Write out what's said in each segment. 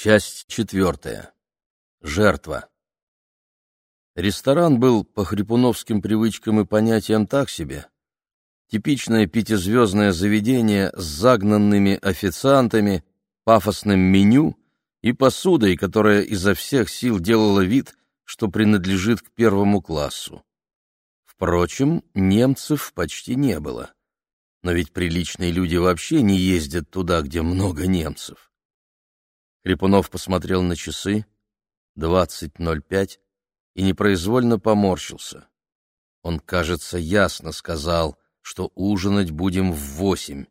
Часть четвертая. Жертва. Ресторан был по хрипуновским привычкам и понятиям так себе. Типичное пятизвездное заведение с загнанными официантами, пафосным меню и посудой, которая изо всех сил делала вид, что принадлежит к первому классу. Впрочем, немцев почти не было. Но ведь приличные люди вообще не ездят туда, где много немцев. Крепунов посмотрел на часы, двадцать ноль пять, и непроизвольно поморщился. Он, кажется, ясно сказал, что ужинать будем в восемь.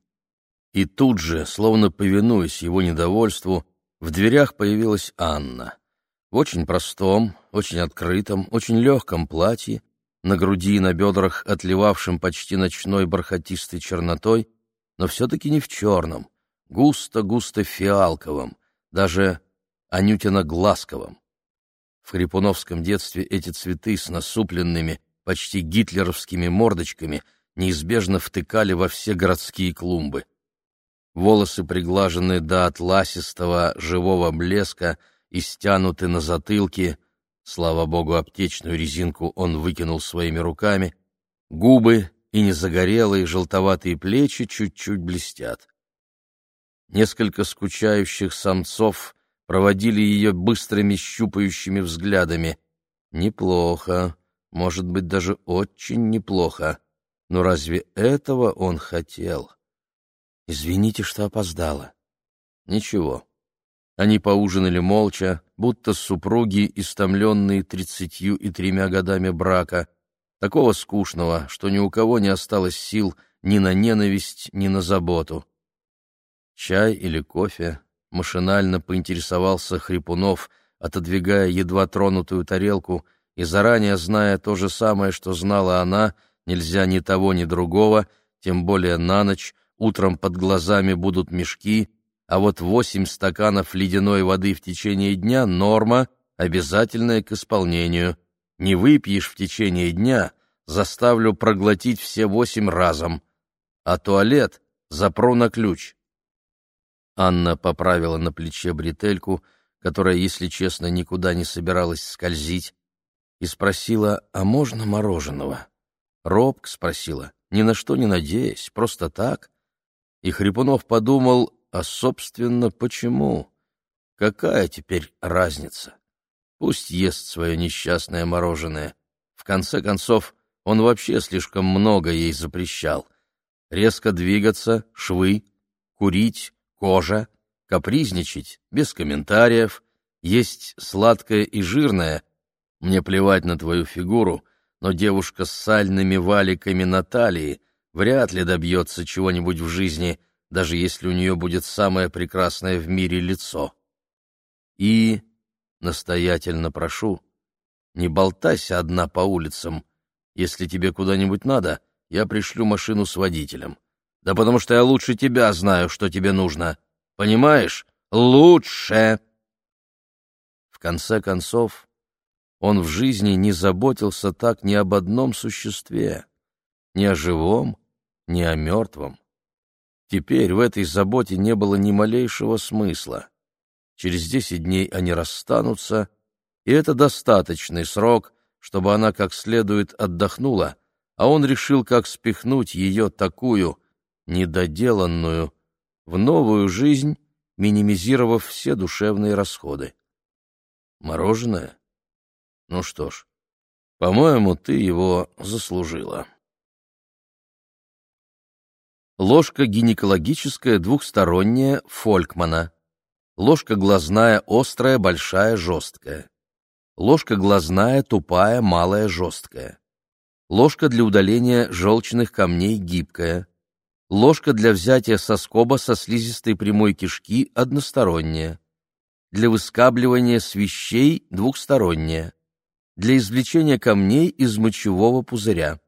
И тут же, словно повинуясь его недовольству, в дверях появилась Анна. В очень простом, очень открытом, очень легком платье, на груди и на бедрах, отливавшем почти ночной бархатистой чернотой, но все-таки не в черном, густо-густо фиалковом, даже Анютина-Глазковым. В хрипуновском детстве эти цветы с насупленными, почти гитлеровскими мордочками неизбежно втыкали во все городские клумбы. Волосы приглажены до атласистого живого блеска и стянуты на затылке, слава богу, аптечную резинку он выкинул своими руками, губы и незагорелые желтоватые плечи чуть-чуть блестят. Несколько скучающих самцов проводили ее быстрыми щупающими взглядами. Неплохо, может быть, даже очень неплохо. Но разве этого он хотел? Извините, что опоздала. Ничего. Они поужинали молча, будто супруги, истомленные тридцатью и тремя годами брака, такого скучного, что ни у кого не осталось сил ни на ненависть, ни на заботу. Чай или кофе? Машинально поинтересовался Хрипунов, отодвигая едва тронутую тарелку, и заранее зная то же самое, что знала она, нельзя ни того, ни другого, тем более на ночь, утром под глазами будут мешки, а вот восемь стаканов ледяной воды в течение дня — норма, обязательная к исполнению. Не выпьешь в течение дня — заставлю проглотить все восемь разом. А туалет запру на ключ. Анна поправила на плече бретельку, которая, если честно, никуда не собиралась скользить, и спросила, а можно мороженого? Робк спросила, ни на что не надеясь, просто так. И Хрипунов подумал, а, собственно, почему? Какая теперь разница? Пусть ест свое несчастное мороженое. В конце концов, он вообще слишком много ей запрещал. Резко двигаться, швы, курить, кожа, капризничать, без комментариев, есть сладкое и жирное. Мне плевать на твою фигуру, но девушка с сальными валиками на талии вряд ли добьется чего-нибудь в жизни, даже если у нее будет самое прекрасное в мире лицо. И, настоятельно прошу, не болтайся одна по улицам. Если тебе куда-нибудь надо, я пришлю машину с водителем. Да потому что я лучше тебя знаю, что тебе нужно. Понимаешь? Лучше. В конце концов, он в жизни не заботился так ни об одном существе, ни о живом, ни о мертвом. Теперь в этой заботе не было ни малейшего смысла. Через десять дней они расстанутся, и это достаточный срок, чтобы она как следует отдохнула, а он решил, как спихнуть ее такую, недоделанную, в новую жизнь, минимизировав все душевные расходы. Мороженое? Ну что ж, по-моему, ты его заслужила. Ложка гинекологическая двухсторонняя Фолькмана. Ложка глазная острая, большая, жесткая. Ложка глазная тупая, малая, жесткая. Ложка для удаления желчных камней гибкая. Ложка для взятия соскоба со слизистой прямой кишки односторонняя. Для выскабливания свищей двухсторонняя. Для извлечения камней из мочевого пузыря.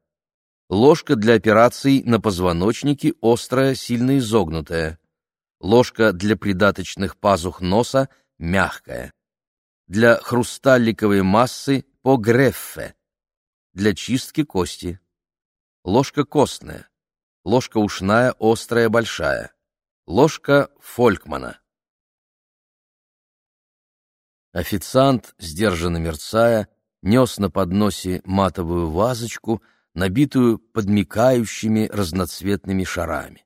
Ложка для операций на позвоночнике острая, сильно изогнутая. Ложка для придаточных пазух носа мягкая. Для хрусталиковой массы по греффе. Для чистки кости. Ложка костная ложка ушная острая большая, ложка Фолькмана. Официант, сдержанно мерцая, нес на подносе матовую вазочку, набитую подмекающими разноцветными шарами.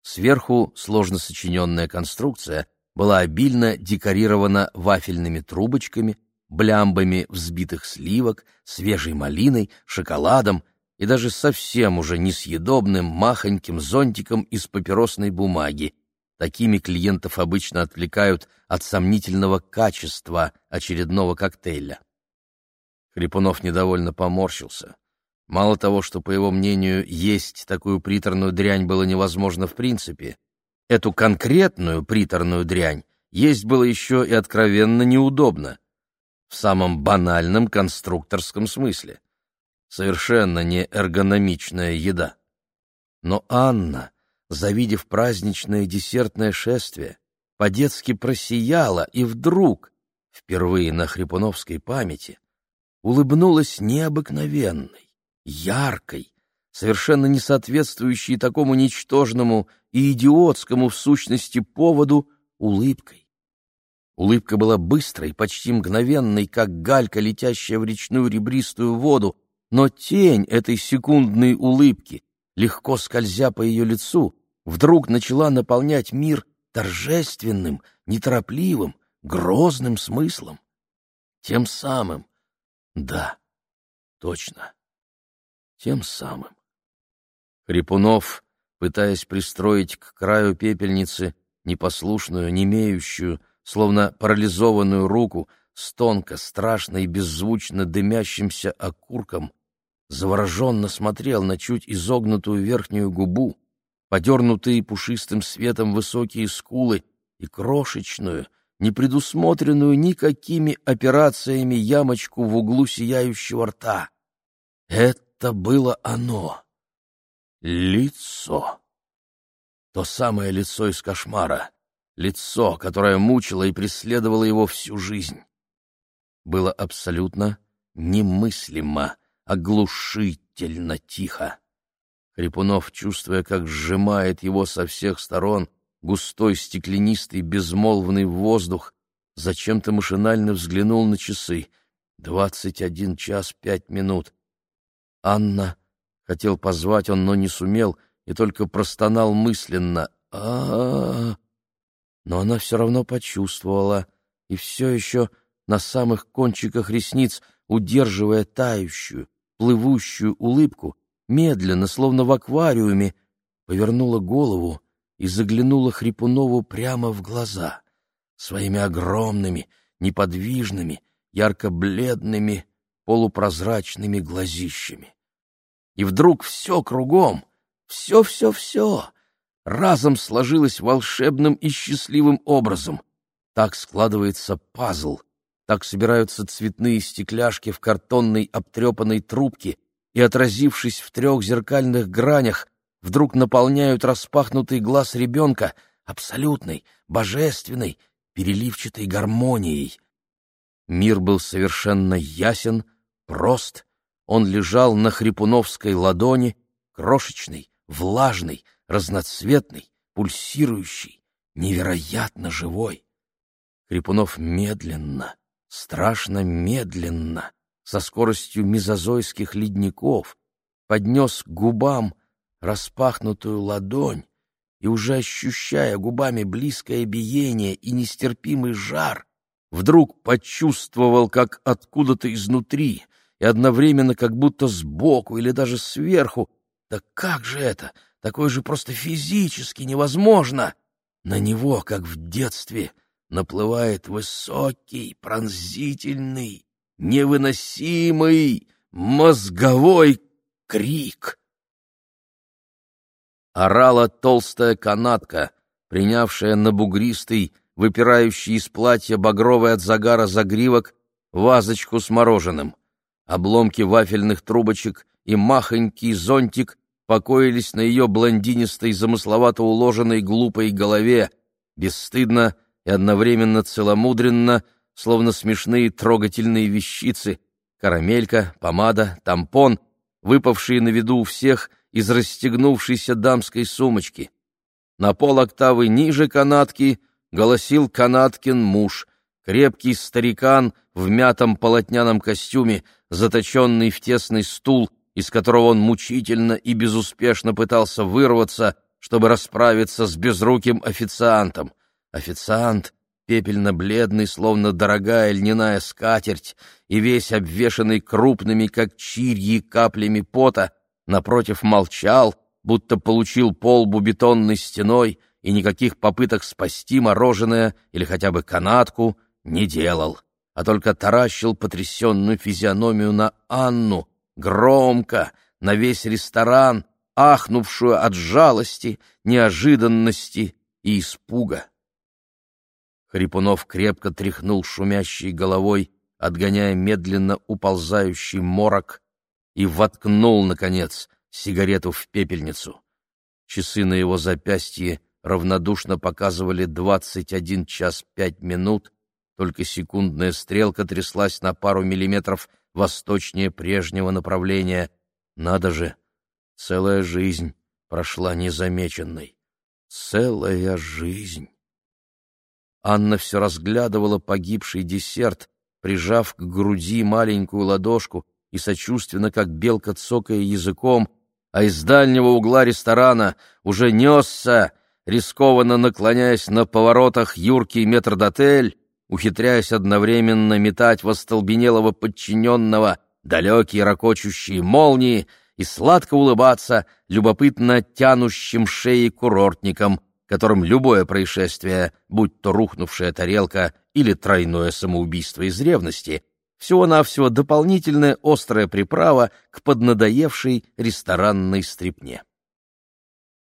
Сверху сложно сочиненная конструкция была обильно декорирована вафельными трубочками, блямбами взбитых сливок, свежей малиной, шоколадом и даже совсем уже несъедобным махоньким зонтиком из папиросной бумаги. Такими клиентов обычно отвлекают от сомнительного качества очередного коктейля. Хрипунов недовольно поморщился. Мало того, что, по его мнению, есть такую приторную дрянь было невозможно в принципе, эту конкретную приторную дрянь есть было еще и откровенно неудобно, в самом банальном конструкторском смысле. Совершенно не эргономичная еда. Но Анна, завидев праздничное десертное шествие, по-детски просияла и вдруг, впервые на хрипуновской памяти, улыбнулась необыкновенной, яркой, совершенно не соответствующей такому ничтожному и идиотскому в сущности поводу улыбкой. Улыбка была быстрой, почти мгновенной, как галька, летящая в речную ребристую воду, но тень этой секундной улыбки, легко скользя по ее лицу, вдруг начала наполнять мир торжественным, неторопливым, грозным смыслом. Тем самым, да, точно, тем самым. Хрипунов, пытаясь пристроить к краю пепельницы непослушную, немеющую, словно парализованную руку, с тонко, страшно и беззвучно дымящимся окурком, завороженно смотрел на чуть изогнутую верхнюю губу, подернутые пушистым светом высокие скулы и крошечную, не предусмотренную никакими операциями ямочку в углу сияющего рта. Это было оно. Лицо. То самое лицо из кошмара. Лицо, которое мучило и преследовало его всю жизнь. Было абсолютно немыслимо, оглушительно тихо. Хрипунов, чувствуя, как сжимает его со всех сторон, густой, стеклянистый, безмолвный воздух, зачем-то машинально взглянул на часы. Двадцать один час пять минут. Анна хотел позвать он, но не сумел, и только простонал мысленно а, -а, -а, Но она все равно почувствовала, и все еще на самых кончиках ресниц, удерживая тающую, плывущую улыбку, медленно, словно в аквариуме, повернула голову и заглянула Хрипунову прямо в глаза своими огромными, неподвижными, ярко-бледными, полупрозрачными глазищами. И вдруг все кругом, все-все-все, разом сложилось волшебным и счастливым образом. Так складывается пазл, так собираются цветные стекляшки в картонной обтрепанной трубке и, отразившись в трех зеркальных гранях, вдруг наполняют распахнутый глаз ребенка абсолютной, божественной, переливчатой гармонией. Мир был совершенно ясен, прост, он лежал на хрипуновской ладони, крошечный, влажный, разноцветный, пульсирующий, невероятно живой. Хрипунов медленно, страшно медленно, со скоростью мезозойских ледников, поднес к губам распахнутую ладонь и, уже ощущая губами близкое биение и нестерпимый жар, вдруг почувствовал, как откуда-то изнутри и одновременно как будто сбоку или даже сверху, да как же это, такое же просто физически невозможно, на него, как в детстве, наплывает высокий, пронзительный, невыносимый мозговой крик. Орала толстая канатка, принявшая на бугристый, выпирающий из платья багровый от загара загривок, вазочку с мороженым. Обломки вафельных трубочек и махонький зонтик покоились на ее блондинистой, замысловато уложенной глупой голове, бесстыдно и одновременно целомудренно, словно смешные трогательные вещицы, карамелька, помада, тампон, выпавшие на виду у всех из расстегнувшейся дамской сумочки. На пол октавы ниже канатки голосил канаткин муж, крепкий старикан в мятом полотняном костюме, заточенный в тесный стул, из которого он мучительно и безуспешно пытался вырваться, чтобы расправиться с безруким официантом. Официант, пепельно-бледный, словно дорогая льняная скатерть, и весь обвешанный крупными, как чирьи, каплями пота, напротив молчал, будто получил полбу бетонной стеной и никаких попыток спасти мороженое или хотя бы канатку не делал, а только таращил потрясенную физиономию на Анну, громко, на весь ресторан, ахнувшую от жалости, неожиданности и испуга. Хрипунов крепко тряхнул шумящей головой, отгоняя медленно уползающий морок, и воткнул, наконец, сигарету в пепельницу. Часы на его запястье равнодушно показывали двадцать один час пять минут, только секундная стрелка тряслась на пару миллиметров восточнее прежнего направления. Надо же, целая жизнь прошла незамеченной. Целая жизнь. Анна все разглядывала погибший десерт, прижав к груди маленькую ладошку и сочувственно, как белка цокая языком, а из дальнего угла ресторана уже несся, рискованно наклоняясь на поворотах юркий метрдотель, ухитряясь одновременно метать в остолбенелого подчиненного далекие ракочущие молнии и сладко улыбаться любопытно тянущим шеи курортникам, которым любое происшествие, будь то рухнувшая тарелка или тройное самоубийство из ревности, всего-навсего дополнительная острая приправа к поднадоевшей ресторанной стрипне.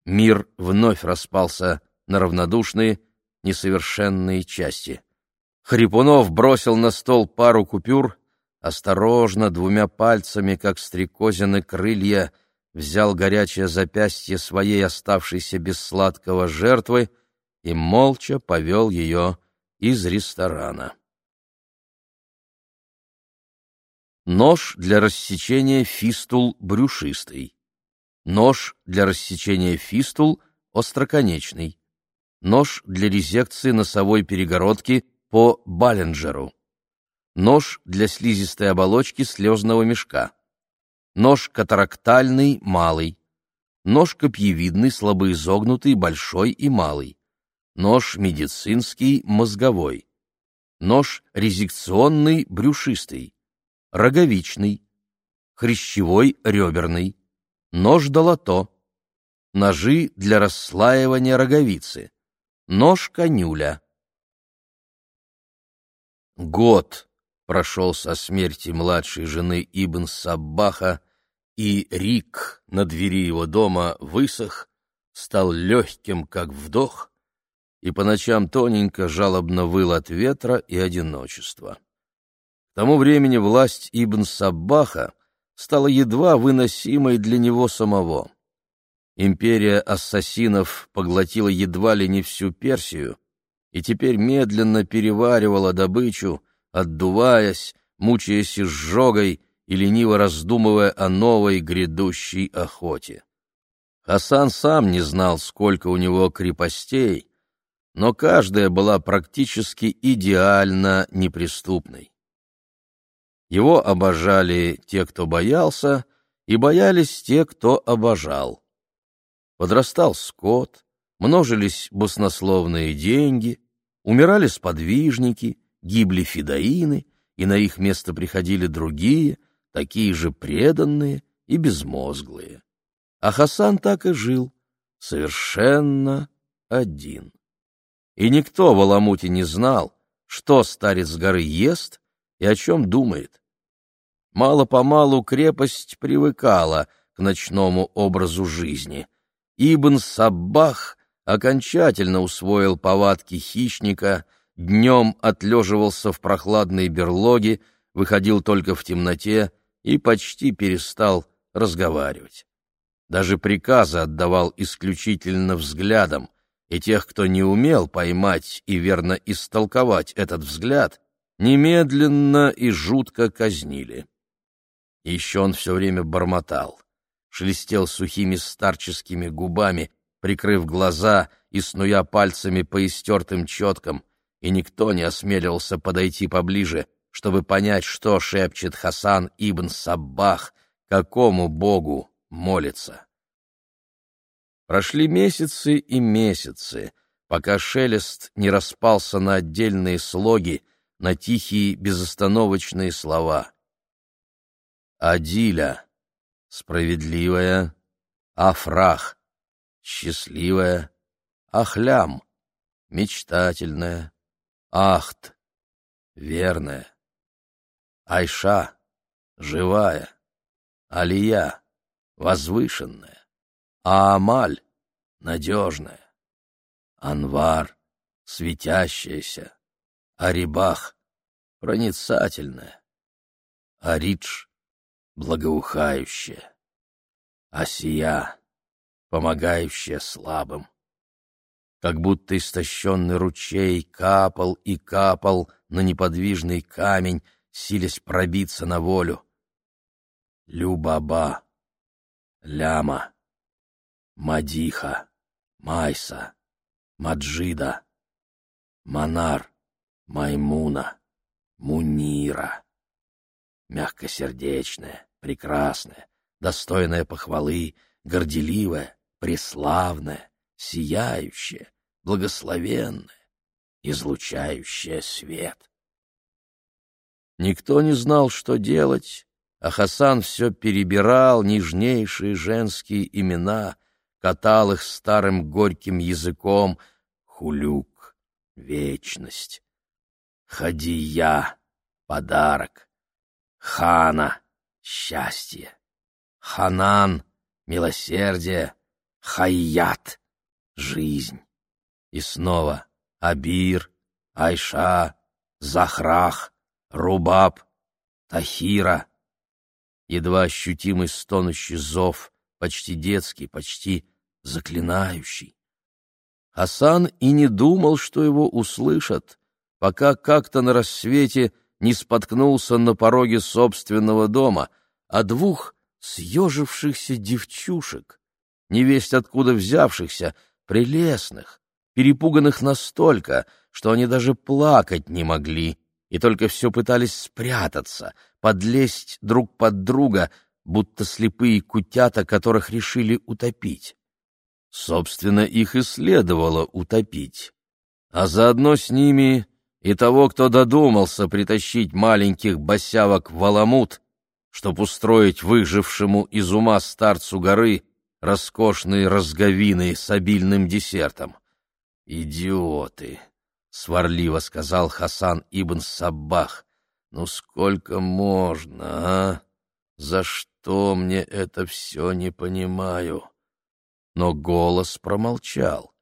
Мир вновь распался на равнодушные, несовершенные части. Хрипунов бросил на стол пару купюр, осторожно, двумя пальцами, как стрекозины крылья, взял горячее запястье своей оставшейся без сладкого жертвы и молча повел ее из ресторана. Нож для рассечения фистул брюшистый. Нож для рассечения фистул остроконечный. Нож для резекции носовой перегородки по Баллинджеру. Нож для слизистой оболочки слезного мешка. Нож катарактальный малый. Нож копьевидный слабоизогнутый большой и малый. Нож медицинский мозговой. Нож резекционный брюшистый роговичный, хрящевой реберный, нож-долото, ножи для расслаивания роговицы, нож-конюля. Год прошел со смерти младшей жены Ибн Саббаха, и Рик на двери его дома высох, стал легким, как вдох, и по ночам тоненько жалобно выл от ветра и одиночества. К тому времени власть Ибн Саббаха стала едва выносимой для него самого. Империя ассасинов поглотила едва ли не всю Персию и теперь медленно переваривала добычу, отдуваясь, мучаясь изжогой и лениво раздумывая о новой грядущей охоте. Хасан сам не знал, сколько у него крепостей, но каждая была практически идеально неприступной. Его обожали те, кто боялся, и боялись те, кто обожал. Подрастал скот, множились баснословные деньги, умирали сподвижники, гибли фидаины, и на их место приходили другие, такие же преданные и безмозглые. А Хасан так и жил, совершенно один. И никто в Аламуте не знал, что старец горы ест и о чем думает. Мало-помалу крепость привыкала к ночному образу жизни. Ибн Саббах окончательно усвоил повадки хищника, днем отлеживался в прохладной берлоге, выходил только в темноте и почти перестал разговаривать. Даже приказы отдавал исключительно взглядом, и тех, кто не умел поймать и верно истолковать этот взгляд, немедленно и жутко казнили. Еще он все время бормотал, шелестел сухими старческими губами, прикрыв глаза и снуя пальцами по истертым четкам, и никто не осмеливался подойти поближе, чтобы понять, что шепчет Хасан ибн Саббах, какому богу молится. Прошли месяцы и месяцы, пока шелест не распался на отдельные слоги, на тихие безостановочные слова. Адиля — справедливая, Афрах — счастливая, Ахлям — мечтательная, Ахт — верная, Айша — живая, Алия — возвышенная, Аамаль — надежная, Анвар — светящаяся, Арибах — проницательная, Аридж — благоухающая, Асия — помогающая слабым. Как будто истощенный ручей капал и капал на неподвижный камень, силясь пробиться на волю. Любаба, Ляма, Мадиха, Майса, Маджида, Манар, Маймуна, Мунира. Мягкосердечная, прекрасная, достойная похвалы, горделивая, преславная, сияющая, благословенная, излучающая свет. Никто не знал, что делать, а Хасан все перебирал нежнейшие женские имена, катал их старым горьким языком хулюк, вечность, хадия, подарок, хана, счастье, ханан, милосердие, хайят, жизнь. И снова Абир, Айша, Захрах, Рубаб, Тахира. Едва ощутимый стонущий зов, почти детский, почти заклинающий. Хасан и не думал, что его услышат, пока как-то на рассвете не споткнулся на пороге собственного дома, а двух съежившихся девчушек, невесть откуда взявшихся, прелестных, перепуганных настолько, что они даже плакать не могли, и только все пытались спрятаться, подлезть друг под друга, будто слепые кутята, которых решили утопить. Собственно, их и следовало утопить. А заодно с ними и того, кто додумался притащить маленьких босявок в Аламут, чтоб устроить выжившему из ума старцу горы роскошные разговины с обильным десертом. «Идиоты!» — сварливо сказал Хасан ибн Саббах. «Ну сколько можно, а? За что мне это все не понимаю?» но голос промолчал.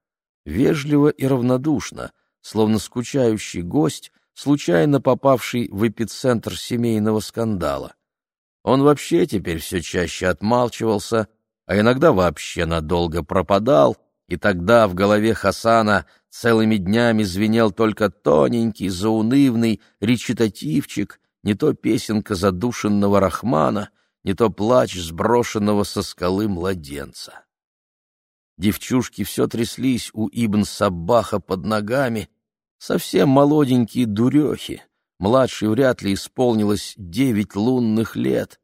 Вежливо и равнодушно, словно скучающий гость, случайно попавший в эпицентр семейного скандала. Он вообще теперь все чаще отмалчивался, а иногда вообще надолго пропадал, и тогда в голове Хасана целыми днями звенел только тоненький, заунывный речитативчик, не то песенка задушенного Рахмана, не то плач сброшенного со скалы младенца. Девчушки все тряслись у Ибн Саббаха под ногами, совсем молоденькие дурехи. Младшей вряд ли исполнилось девять лунных лет.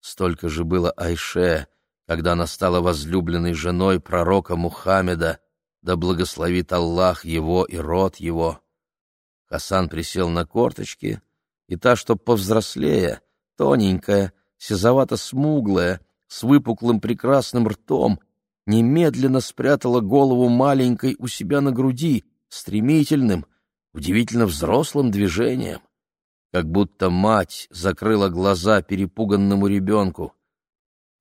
Столько же было Айше, когда она стала возлюбленной женой пророка Мухаммеда, да благословит Аллах его и род его. Хасан присел на корточки, и та, что повзрослее, тоненькая, сизовато-смуглая, с выпуклым прекрасным ртом — немедленно спрятала голову маленькой у себя на груди, стремительным, удивительно взрослым движением, как будто мать закрыла глаза перепуганному ребенку.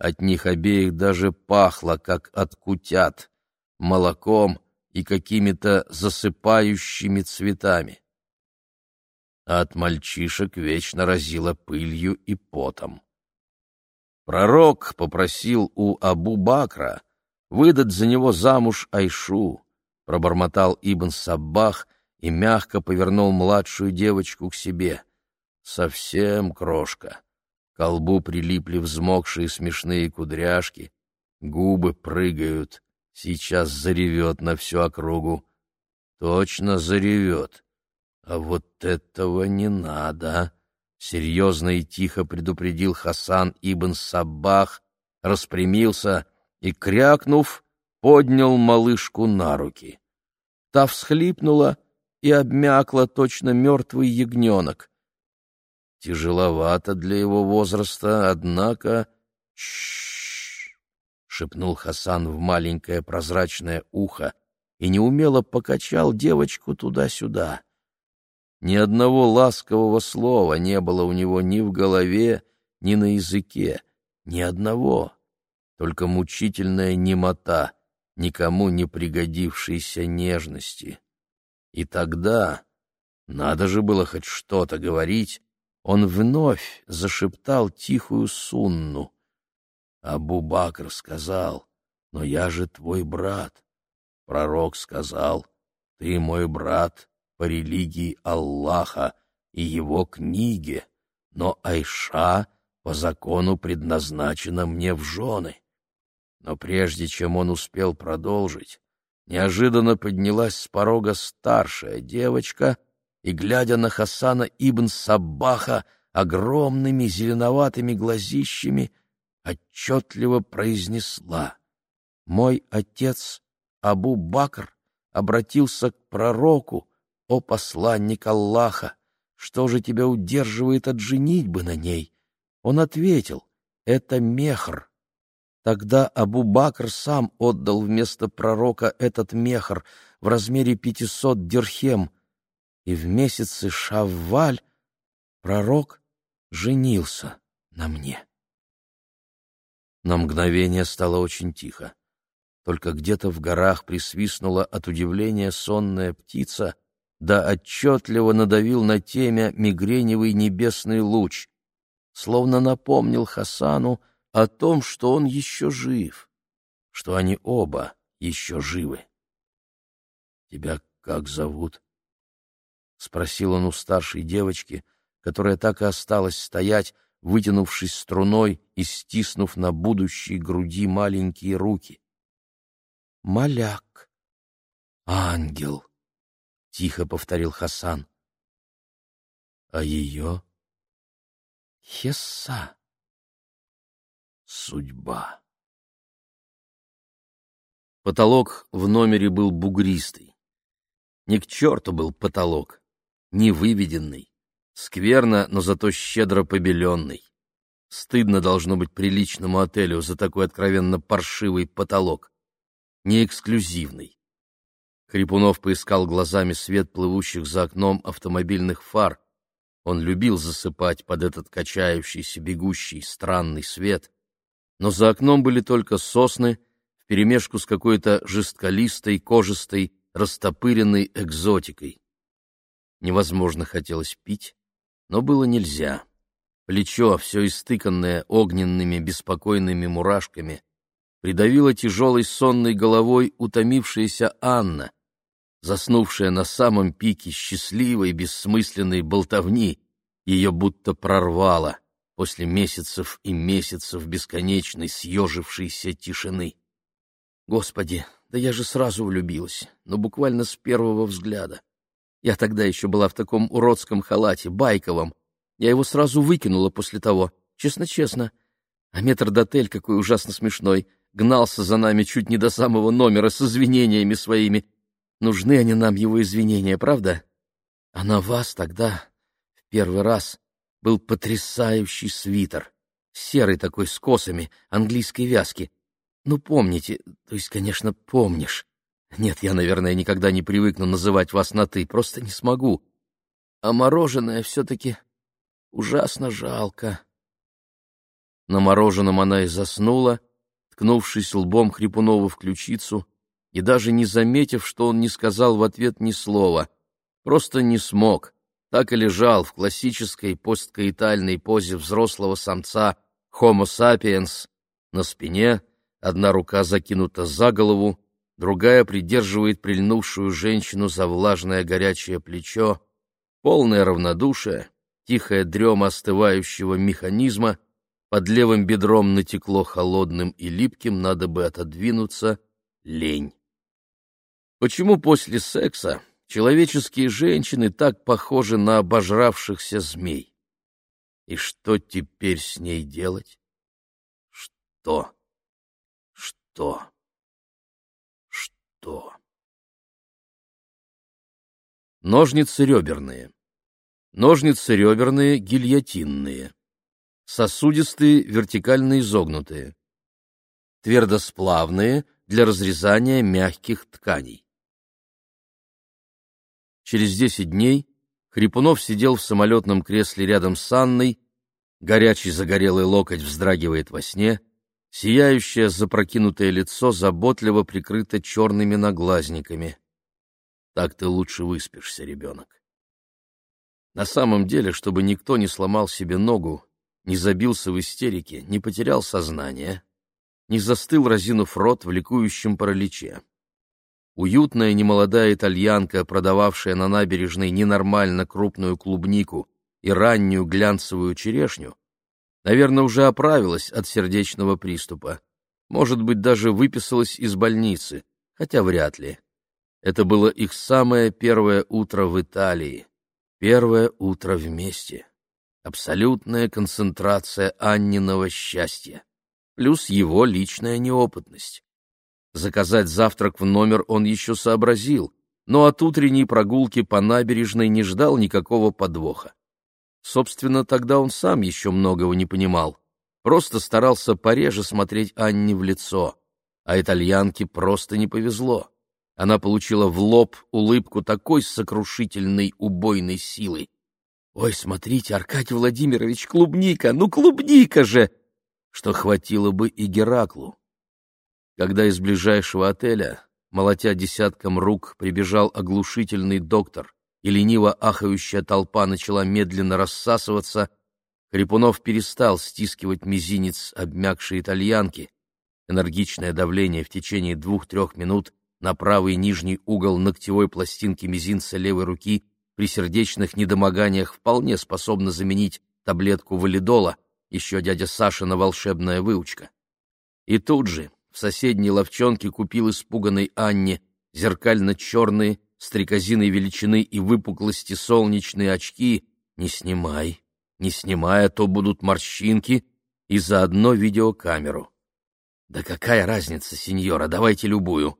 От них обеих даже пахло, как от кутят, молоком и какими-то засыпающими цветами. А от мальчишек вечно разило пылью и потом. Пророк попросил у Абу-Бакра выдать за него замуж Айшу, — пробормотал Ибн Саббах и мягко повернул младшую девочку к себе. Совсем крошка. Колбу прилипли взмокшие смешные кудряшки, губы прыгают, сейчас заревет на всю округу. Точно заревет. А вот этого не надо, — серьезно и тихо предупредил Хасан ибн Саббах, распрямился и, крякнув, поднял малышку на руки. Та всхлипнула и обмякла точно мертвый ягненок. Тяжеловато для его возраста, однако... Чш! шепнул Хасан в маленькое прозрачное ухо и неумело покачал девочку туда-сюда. Ни одного ласкового слова не было у него ни в голове, ни на языке, ни одного, только мучительная немота, никому не пригодившейся нежности. И тогда, надо же было хоть что-то говорить, он вновь зашептал тихую сунну. Абу-Бакр сказал, «Но я же твой брат». Пророк сказал, «Ты мой брат по религии Аллаха и его книге, но Айша по закону предназначена мне в жены». Но прежде чем он успел продолжить, неожиданно поднялась с порога старшая девочка — и, глядя на Хасана ибн Саббаха огромными зеленоватыми глазищами, отчетливо произнесла «Мой отец Абу-Бакр обратился к пророку, о посланник Аллаха, что же тебя удерживает от женитьбы на ней?» Он ответил «Это мехр». Тогда Абу-Бакр сам отдал вместо пророка этот мехр в размере пятисот дирхем — и в месяце Шавваль пророк женился на мне. На мгновение стало очень тихо. Только где-то в горах присвистнула от удивления сонная птица, да отчетливо надавил на темя мигреневый небесный луч, словно напомнил Хасану о том, что он еще жив, что они оба еще живы. — Тебя как зовут? — спросил он у старшей девочки, которая так и осталась стоять, вытянувшись струной и стиснув на будущей груди маленькие руки. — Маляк. — Ангел, — тихо повторил Хасан. — А ее? — Хесса. — Судьба. Потолок в номере был бугристый. Не к черту был потолок невыведенный, скверно, но зато щедро побеленный. Стыдно должно быть приличному отелю за такой откровенно паршивый потолок. Не эксклюзивный. Хрипунов поискал глазами свет плывущих за окном автомобильных фар. Он любил засыпать под этот качающийся, бегущий, странный свет. Но за окном были только сосны, вперемешку с какой-то жестколистой, кожистой, растопыренной экзотикой. Невозможно хотелось пить, но было нельзя. Плечо, все истыканное огненными беспокойными мурашками, придавило тяжелой сонной головой утомившаяся Анна, заснувшая на самом пике счастливой бессмысленной болтовни, ее будто прорвало после месяцев и месяцев бесконечной съежившейся тишины. Господи, да я же сразу влюбилась, но буквально с первого взгляда. Я тогда еще была в таком уродском халате, байковом. Я его сразу выкинула после того, честно-честно. А метрдотель какой ужасно смешной, гнался за нами чуть не до самого номера с извинениями своими. Нужны они нам, его извинения, правда? А на вас тогда, в первый раз, был потрясающий свитер. Серый такой, с косами, английской вязки. Ну, помните, то есть, конечно, помнишь. Нет, я, наверное, никогда не привыкну называть вас на «ты», просто не смогу. А мороженое все-таки ужасно жалко. На мороженом она и заснула, ткнувшись лбом Хрипунова в ключицу, и даже не заметив, что он не сказал в ответ ни слова. Просто не смог. Так и лежал в классической посткаитальной позе взрослого самца Homo sapiens на спине, одна рука закинута за голову, другая придерживает прильнувшую женщину за влажное горячее плечо, полное равнодушие, тихая дрема остывающего механизма, под левым бедром натекло холодным и липким, надо бы отодвинуться, лень. Почему после секса Человеческие женщины так похожи на обожравшихся змей. И что теперь с ней делать? Что? Что? Что? Ножницы реберные. Ножницы реберные гильотинные. Сосудистые, вертикально изогнутые. Твердосплавные для разрезания мягких тканей. Через десять дней Хрипунов сидел в самолетном кресле рядом с Анной, горячий загорелый локоть вздрагивает во сне, сияющее запрокинутое лицо заботливо прикрыто черными наглазниками. Так ты лучше выспишься, ребенок. На самом деле, чтобы никто не сломал себе ногу, не забился в истерике, не потерял сознание, не застыл, разинув рот в ликующем параличе. Уютная немолодая итальянка, продававшая на набережной ненормально крупную клубнику и раннюю глянцевую черешню, наверное, уже оправилась от сердечного приступа. Может быть, даже выписалась из больницы, хотя вряд ли. Это было их самое первое утро в Италии, первое утро вместе. Абсолютная концентрация Анниного счастья, плюс его личная неопытность. Заказать завтрак в номер он еще сообразил, но от утренней прогулки по набережной не ждал никакого подвоха. Собственно, тогда он сам еще многого не понимал, просто старался пореже смотреть Анне в лицо, а итальянке просто не повезло. Она получила в лоб улыбку такой сокрушительной убойной силы. «Ой, смотрите, Аркадий Владимирович, клубника, ну клубника же!» что хватило бы и Гераклу. Когда из ближайшего отеля, молотя десятком рук, прибежал оглушительный доктор, и лениво ахающая толпа начала медленно рассасываться, Хрипунов перестал стискивать мизинец обмякшей итальянки. Энергичное давление в течение двух-трех минут на правый нижний угол ногтевой пластинки мизинца левой руки при сердечных недомоганиях вполне способно заменить таблетку валидола, еще дядя Сашина волшебная выучка. И тут же в соседней ловчонке купил испуганной Анне зеркально-черные, стрекозиной величины и выпуклости солнечные очки. Не снимай, не снимай, а то будут морщинки, и заодно видеокамеру. Да какая разница, сеньора, давайте любую.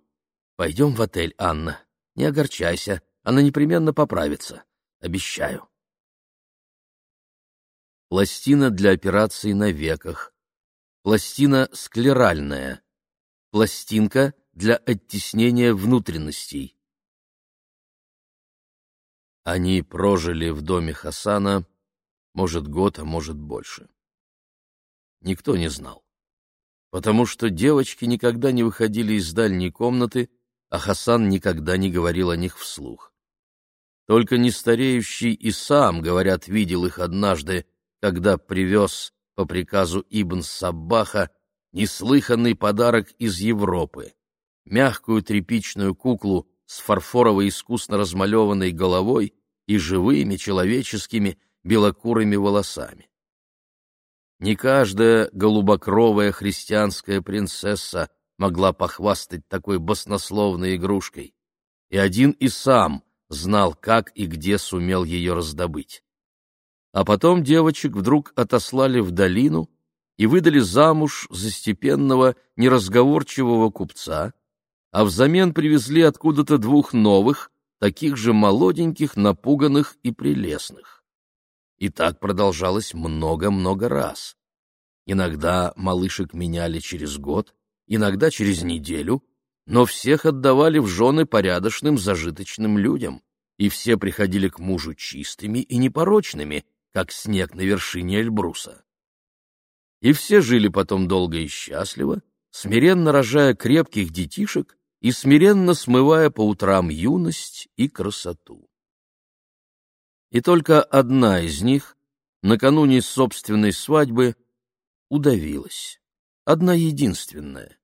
Пойдем в отель, Анна. Не огорчайся, она непременно поправится. Обещаю. Пластина для операции на веках. Пластина склеральная. Пластинка для оттеснения внутренностей. Они прожили в доме Хасана, может, год, а может, больше. Никто не знал, потому что девочки никогда не выходили из дальней комнаты, а Хасан никогда не говорил о них вслух. Только нестареющий и сам, говорят, видел их однажды, когда привез по приказу Ибн Саббаха неслыханный подарок из Европы — мягкую тряпичную куклу с фарфоровой искусно размалеванной головой и живыми человеческими белокурыми волосами. Не каждая голубокровая христианская принцесса могла похвастать такой баснословной игрушкой, и один и сам знал, как и где сумел ее раздобыть. А потом девочек вдруг отослали в долину и выдали замуж за степенного, неразговорчивого купца, а взамен привезли откуда-то двух новых, таких же молоденьких, напуганных и прелестных. И так продолжалось много-много раз. Иногда малышек меняли через год, иногда через неделю, но всех отдавали в жены порядочным зажиточным людям, и все приходили к мужу чистыми и непорочными, как снег на вершине Эльбруса. И все жили потом долго и счастливо, смиренно рожая крепких детишек и смиренно смывая по утрам юность и красоту. И только одна из них накануне собственной свадьбы удавилась, одна единственная,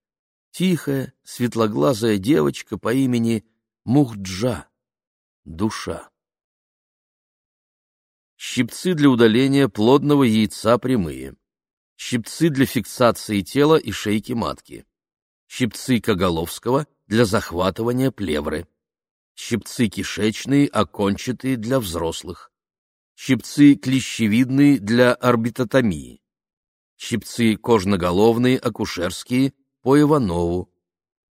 тихая, светлоглазая девочка по имени Мухджа, душа. Щипцы для удаления плодного яйца прямые. Щипцы для фиксации тела и шейки матки. Щипцы Коголовского для захватывания плевры. щипцы кишечные, окончатые для взрослых, щипцы клещевидные для орбитотомии, щипцы кожноголовные, акушерские, по Иванову,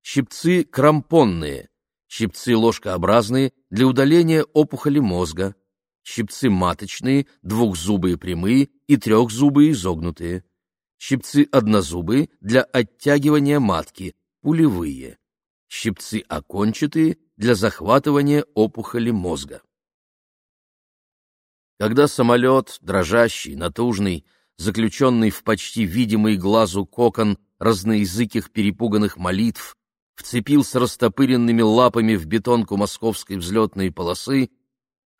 щипцы крампонные, щипцы ложкообразные для удаления опухоли мозга, щипцы маточные, двухзубые прямые и трехзубые изогнутые, щипцы однозубые для оттягивания матки, пулевые, щипцы окончатые для захватывания опухоли мозга. Когда самолет, дрожащий, натужный, заключенный в почти видимый глазу кокон разноязыких перепуганных молитв, вцепился растопыренными лапами в бетонку московской взлетной полосы,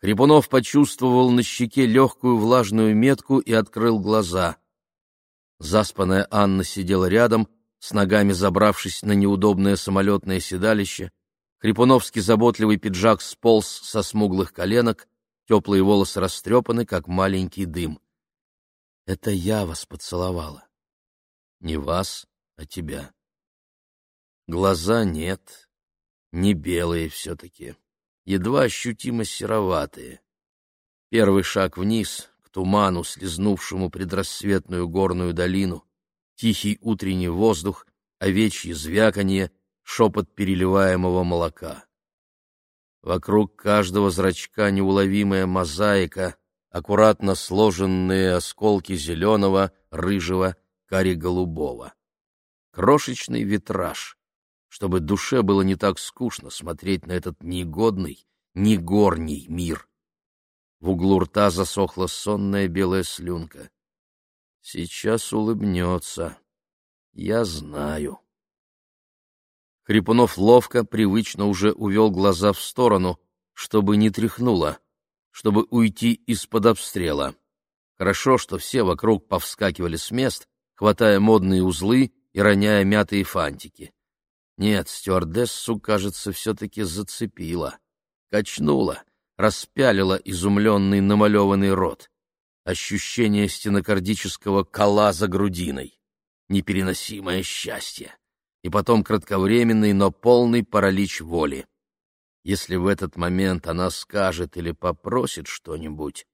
Хрипунов почувствовал на щеке легкую влажную метку и открыл глаза. Заспанная Анна сидела рядом, с ногами забравшись на неудобное самолетное седалище. Хрипуновский заботливый пиджак сполз со смуглых коленок, теплые волосы растрепаны, как маленький дым. — Это я вас поцеловала. — Не вас, а тебя. Глаза нет, не белые все-таки, едва ощутимо сероватые. Первый шаг вниз, к туману, слезнувшему предрассветную горную долину, тихий утренний воздух, овечье звяканье, шепот переливаемого молока. Вокруг каждого зрачка неуловимая мозаика, аккуратно сложенные осколки зеленого, рыжего, кари-голубого. Крошечный витраж, чтобы душе было не так скучно смотреть на этот негодный, негорний мир. В углу рта засохла сонная белая слюнка. Сейчас улыбнется. Я знаю. Хрипунов ловко, привычно уже увел глаза в сторону, чтобы не тряхнуло, чтобы уйти из-под обстрела. Хорошо, что все вокруг повскакивали с мест, хватая модные узлы и роняя мятые фантики. Нет, стюардессу, кажется, все-таки зацепила. Качнула, распялила изумленный намалеванный рот. Ощущение стенокардического кола за грудиной. Непереносимое счастье. И потом кратковременный, но полный паралич воли. Если в этот момент она скажет или попросит что-нибудь...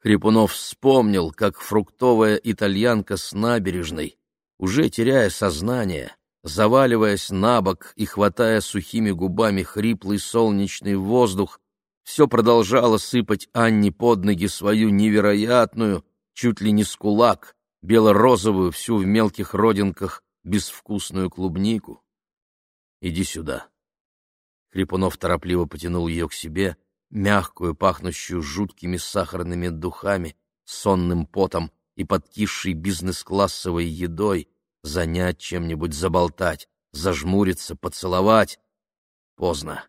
Хрипунов вспомнил, как фруктовая итальянка с набережной, уже теряя сознание, заваливаясь на бок и хватая сухими губами хриплый солнечный воздух, все продолжало сыпать Анне под ноги свою невероятную, чуть ли не с кулак, бело-розовую, всю в мелких родинках, безвкусную клубнику. «Иди сюда». Хрипунов торопливо потянул ее к себе, мягкую, пахнущую жуткими сахарными духами, сонным потом и подкисшей бизнес-классовой едой, занять чем-нибудь, заболтать, зажмуриться, поцеловать. Поздно.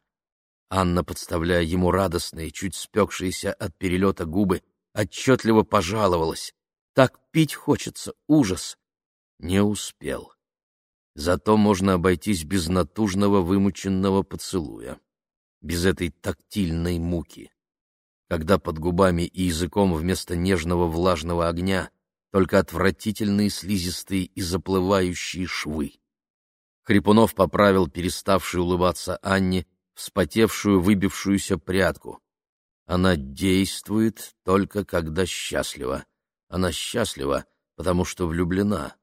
Анна, подставляя ему радостные, чуть спекшиеся от перелета губы, отчетливо пожаловалась. Так пить хочется, ужас. Не успел. Зато можно обойтись без натужного вымученного поцелуя, без этой тактильной муки. Когда под губами и языком вместо нежного влажного огня только отвратительные слизистые и заплывающие швы. Хрипунов поправил переставшую улыбаться Анне, вспотевшую, выбившуюся прядку. Она действует только когда счастлива. Она счастлива, потому что влюблена.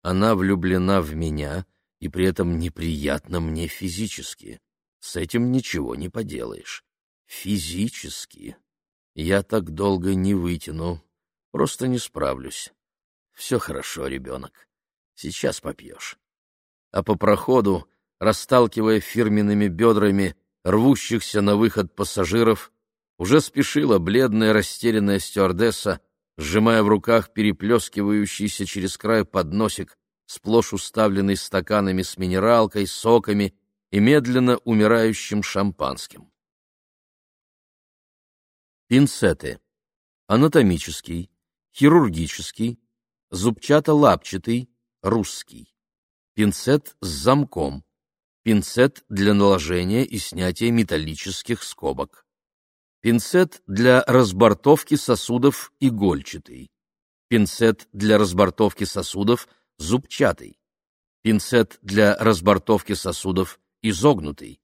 Она влюблена в меня и при этом неприятно мне физически. С этим ничего не поделаешь. Физически. Я так долго не вытяну, Просто не справлюсь. Все хорошо, ребенок. Сейчас попьешь. А по проходу, расталкивая фирменными бедрами рвущихся на выход пассажиров, уже спешила бледная растерянная стюардесса, сжимая в руках переплескивающийся через край подносик, сплошь уставленный стаканами с минералкой, соками и медленно умирающим шампанским. Пинцеты. Анатомический, хирургический, зубчато-лапчатый, русский, пинцет с замком, пинцет для наложения и снятия металлических скобок, пинцет для разбортовки сосудов игольчатый, пинцет для разбортовки сосудов зубчатый, пинцет для разбортовки сосудов изогнутый,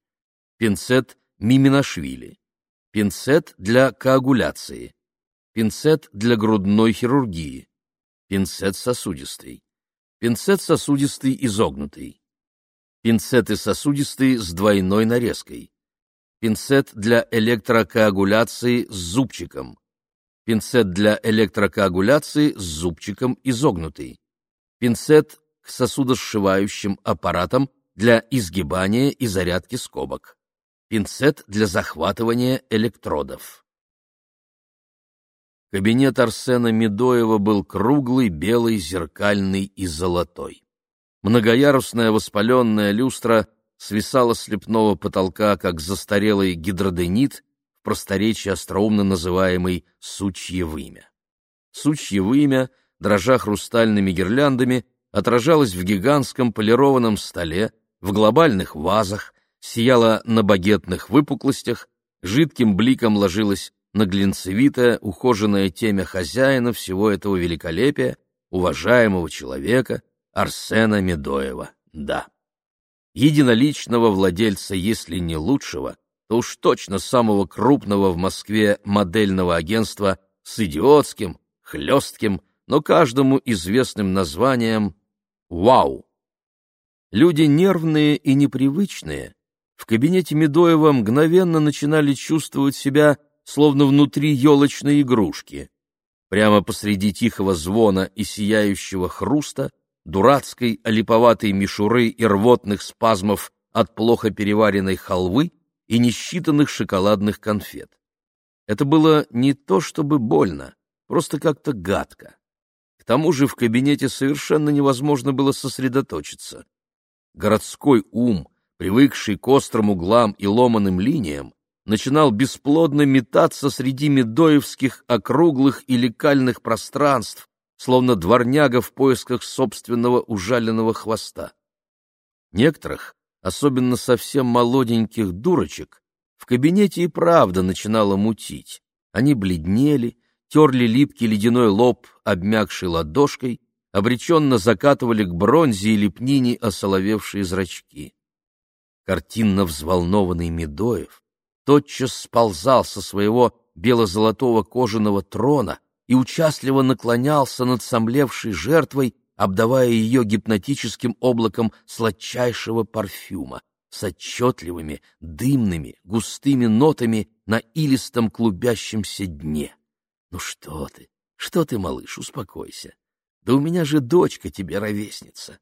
пинцет Миминашвили, пинцет для коагуляции, пинцет для грудной хирургии, пинцет сосудистый, пинцет сосудистый изогнутый, пинцеты сосудистые с двойной нарезкой, пинцет для электрокоагуляции с зубчиком, пинцет для электрокоагуляции с зубчиком изогнутый, пинцет к сосудосшивающим аппаратам для изгибания и зарядки скобок, пинцет для захватывания электродов. Кабинет Арсена Медоева был круглый, белый, зеркальный и золотой. Многоярусная воспаленная люстра свисала с лепного потолка, как застарелый гидроденит, в просторечии остроумно называемый «сучье вымя». Сучье вымя, дрожа хрустальными гирляндами, отражалось в гигантском полированном столе, в глобальных вазах, сияло на багетных выпуклостях, жидким бликом ложилось на глинцевитое, ухоженное темя хозяина всего этого великолепия, уважаемого человека, Арсена Медоева, да. Единоличного владельца, если не лучшего, то уж точно самого крупного в Москве модельного агентства с идиотским, хлестким, но каждому известным названием «Вау». Люди нервные и непривычные в кабинете Медоева мгновенно начинали чувствовать себя словно внутри елочной игрушки. Прямо посреди тихого звона и сияющего хруста, дурацкой олиповатой мишуры и рвотных спазмов от плохо переваренной халвы и несчитанных шоколадных конфет. Это было не то чтобы больно, просто как-то гадко. К тому же в кабинете совершенно невозможно было сосредоточиться. Городской ум, привыкший к острым углам и ломаным линиям, начинал бесплодно метаться среди медоевских округлых и лекальных пространств, словно дворняга в поисках собственного ужаленного хвоста. Некоторых, особенно совсем молоденьких дурочек, в кабинете и правда начинало мутить. Они бледнели, терли липкий ледяной лоб обмякшей ладошкой, обреченно закатывали к бронзе и лепнине осоловевшие зрачки. Картинно взволнованный Медоев тотчас сползал со своего бело-золотого кожаного трона и участливо наклонялся над сомлевшей жертвой, обдавая ее гипнотическим облаком сладчайшего парфюма, с отчетливыми, дымными, густыми нотами на илистом клубящемся дне. Ну что ты, что ты, малыш, успокойся. Да у меня же дочка тебе ровесница.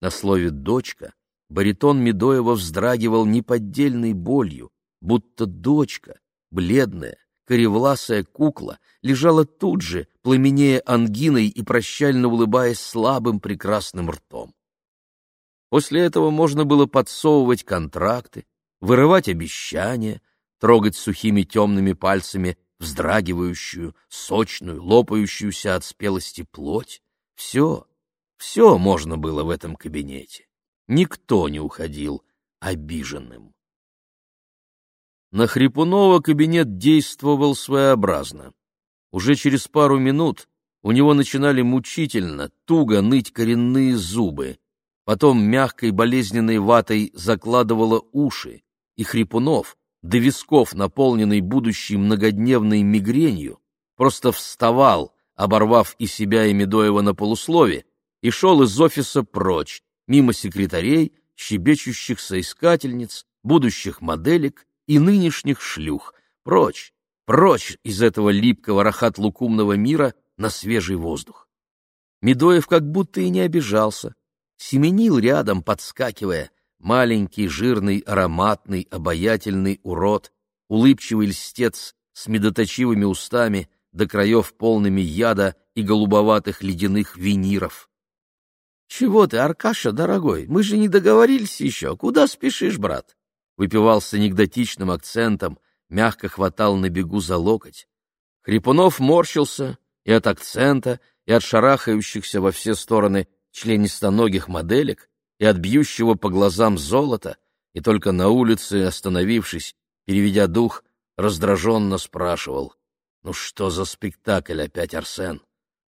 На слове «дочка» баритон Медоева вздрагивал неподдельной болью, будто дочка, бледная, коревласая кукла, лежала тут же, пламенея ангиной и прощально улыбаясь слабым прекрасным ртом. После этого можно было подсовывать контракты, вырывать обещания, трогать сухими темными пальцами вздрагивающую, сочную, лопающуюся от спелости плоть. Все, все можно было в этом кабинете. Никто не уходил обиженным. На Хрипунова кабинет действовал своеобразно. Уже через пару минут у него начинали мучительно, туго ныть коренные зубы. Потом мягкой болезненной ватой закладывало уши, и Хрипунов, до висков наполненный будущей многодневной мигренью, просто вставал, оборвав и себя, и Медоева на полуслове, и шел из офиса прочь, мимо секретарей, щебечущих соискательниц, будущих моделек и нынешних шлюх, прочь, прочь из этого липкого рахат-лукумного мира на свежий воздух. Медоев как будто и не обижался, семенил рядом, подскакивая, маленький, жирный, ароматный, обаятельный урод, улыбчивый льстец с медоточивыми устами, до краев полными яда и голубоватых ледяных виниров. — Чего ты, Аркаша, дорогой, мы же не договорились еще. Куда спешишь, брат? Выпивал с анекдотичным акцентом, мягко хватал на бегу за локоть. Хрипунов морщился и от акцента, и от шарахающихся во все стороны членистоногих моделек, и от бьющего по глазам золота, и только на улице, остановившись, переведя дух, раздраженно спрашивал, «Ну что за спектакль опять, Арсен?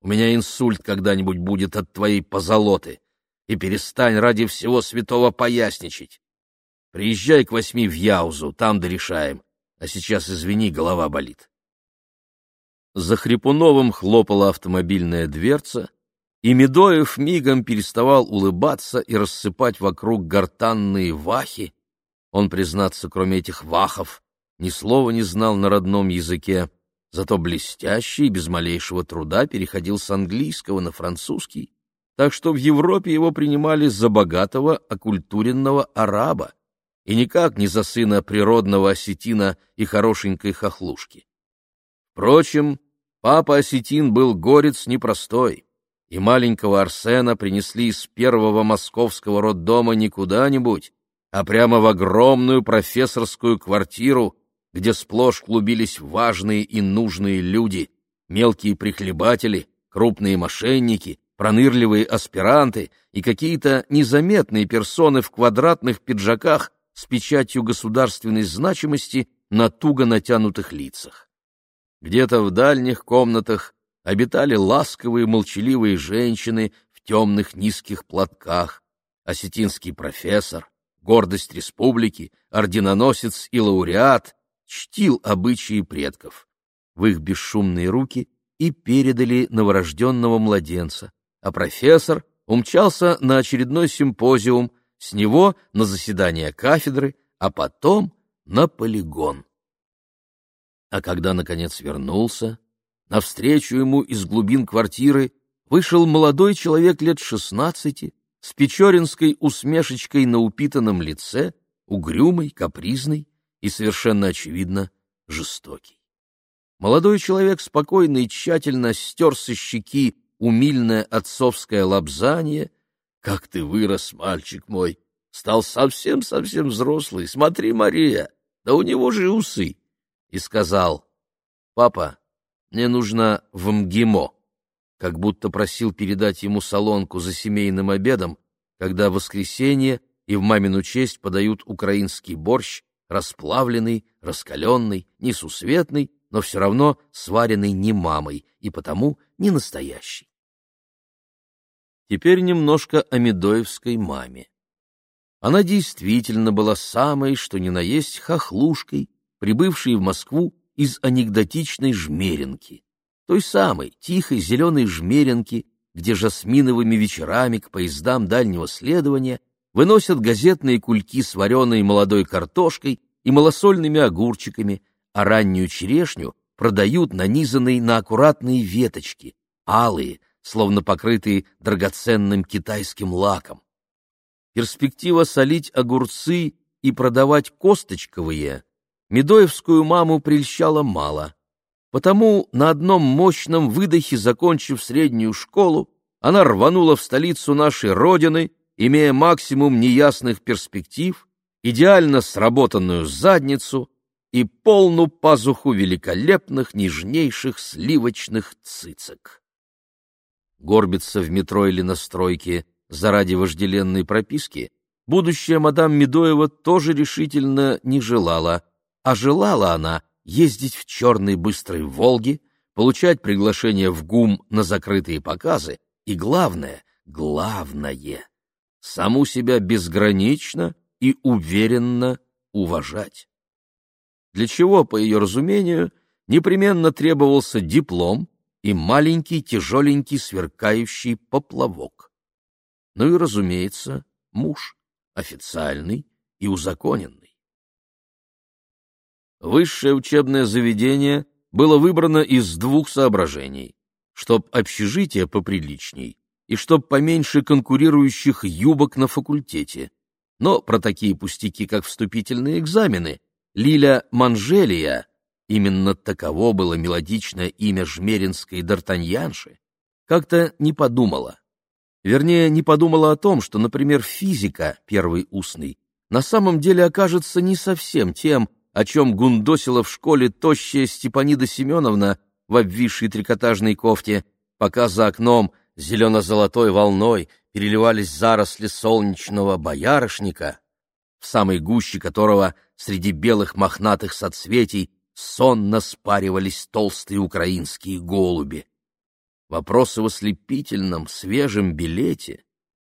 У меня инсульт когда-нибудь будет от твоей позолоты, и перестань ради всего святого поясничать. Приезжай к восьми в Яузу, там дорешаем. А сейчас, извини, голова болит. За Хрипуновым хлопала автомобильная дверца, и Медоев мигом переставал улыбаться и рассыпать вокруг гортанные вахи. Он, признаться, кроме этих вахов, ни слова не знал на родном языке, зато блестяще и без малейшего труда переходил с английского на французский, так что в Европе его принимали за богатого, окультуренного араба, и никак не за сына природного осетина и хорошенькой хохлушки. Впрочем, папа осетин был горец непростой, и маленького Арсена принесли из первого московского роддома не куда-нибудь, а прямо в огромную профессорскую квартиру, где сплошь клубились важные и нужные люди, мелкие прихлебатели, крупные мошенники, пронырливые аспиранты и какие-то незаметные персоны в квадратных пиджаках с печатью государственной значимости на туго натянутых лицах. Где-то в дальних комнатах обитали ласковые молчаливые женщины в темных низких платках, осетинский профессор, гордость республики, орденоносец и лауреат, чтил обычаи предков. В их бесшумные руки и передали новорожденного младенца, а профессор умчался на очередной симпозиум, с него на заседание кафедры, а потом на полигон. А когда, наконец, вернулся, навстречу ему из глубин квартиры вышел молодой человек лет шестнадцати, с печоринской усмешечкой на упитанном лице, угрюмый, капризный и, совершенно очевидно, жестокий. Молодой человек спокойно и тщательно стер со щеки умильное отцовское лапзание — как ты вырос, мальчик мой! Стал совсем-совсем взрослый. Смотри, Мария, да у него же усы. И сказал, папа, мне нужно в МГИМО. Как будто просил передать ему солонку за семейным обедом, когда в воскресенье и в мамину честь подают украинский борщ, расплавленный, раскаленный, несусветный, но все равно сваренный не мамой и потому не настоящий. Теперь немножко о Медоевской маме. Она действительно была самой, что ни на есть, хохлушкой, прибывшей в Москву из анекдотичной жмеренки, той самой тихой зеленой жмеренки, где жасминовыми вечерами к поездам дальнего следования выносят газетные кульки с вареной молодой картошкой и малосольными огурчиками, а раннюю черешню продают нанизанной на аккуратные веточки, алые, словно покрытые драгоценным китайским лаком. Перспектива солить огурцы и продавать косточковые Медоевскую маму прельщала мало. Потому на одном мощном выдохе, закончив среднюю школу, она рванула в столицу нашей Родины, имея максимум неясных перспектив, идеально сработанную задницу и полную пазуху великолепных нежнейших сливочных цицек горбиться в метро или на стройке заради вожделенной прописки, будущая мадам Медоева тоже решительно не желала, а желала она ездить в черной быстрой «Волге», получать приглашения в ГУМ на закрытые показы и, главное, главное, саму себя безгранично и уверенно уважать. Для чего, по ее разумению, непременно требовался диплом, и маленький тяжеленький сверкающий поплавок. Ну и, разумеется, муж, официальный и узаконенный. Высшее учебное заведение было выбрано из двух соображений, чтоб общежитие поприличней и чтоб поменьше конкурирующих юбок на факультете. Но про такие пустяки, как вступительные экзамены, Лиля Манжелия именно таково было мелодичное имя жмеринской д'Артаньянши, как-то не подумала. Вернее, не подумала о том, что, например, физика, первый устный, на самом деле окажется не совсем тем, о чем гундосила в школе тощая Степанида Семеновна в обвисшей трикотажной кофте, пока за окном зелено-золотой волной переливались заросли солнечного боярышника, в самой гуще которого среди белых мохнатых соцветий сонно спаривались толстые украинские голуби. Вопросы в ослепительном, свежем билете,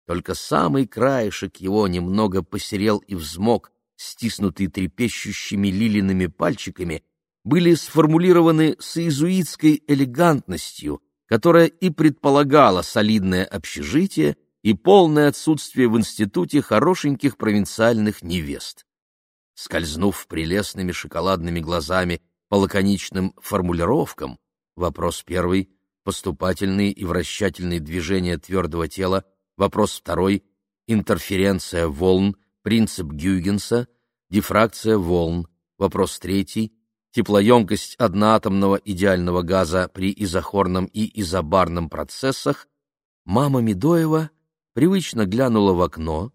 только самый краешек его немного посерел и взмок стиснутый трепещущими лилиными пальчиками, были сформулированы с иезуитской элегантностью, которая и предполагала солидное общежитие и полное отсутствие в институте хорошеньких провинциальных невест. Скользнув прелестными шоколадными глазами по лаконичным формулировкам, вопрос первый — поступательные и вращательные движения твердого тела, вопрос второй — интерференция волн, принцип Гюйгенса, дифракция волн, вопрос третий — теплоемкость одноатомного идеального газа при изохорном и изобарном процессах, мама Медоева привычно глянула в окно,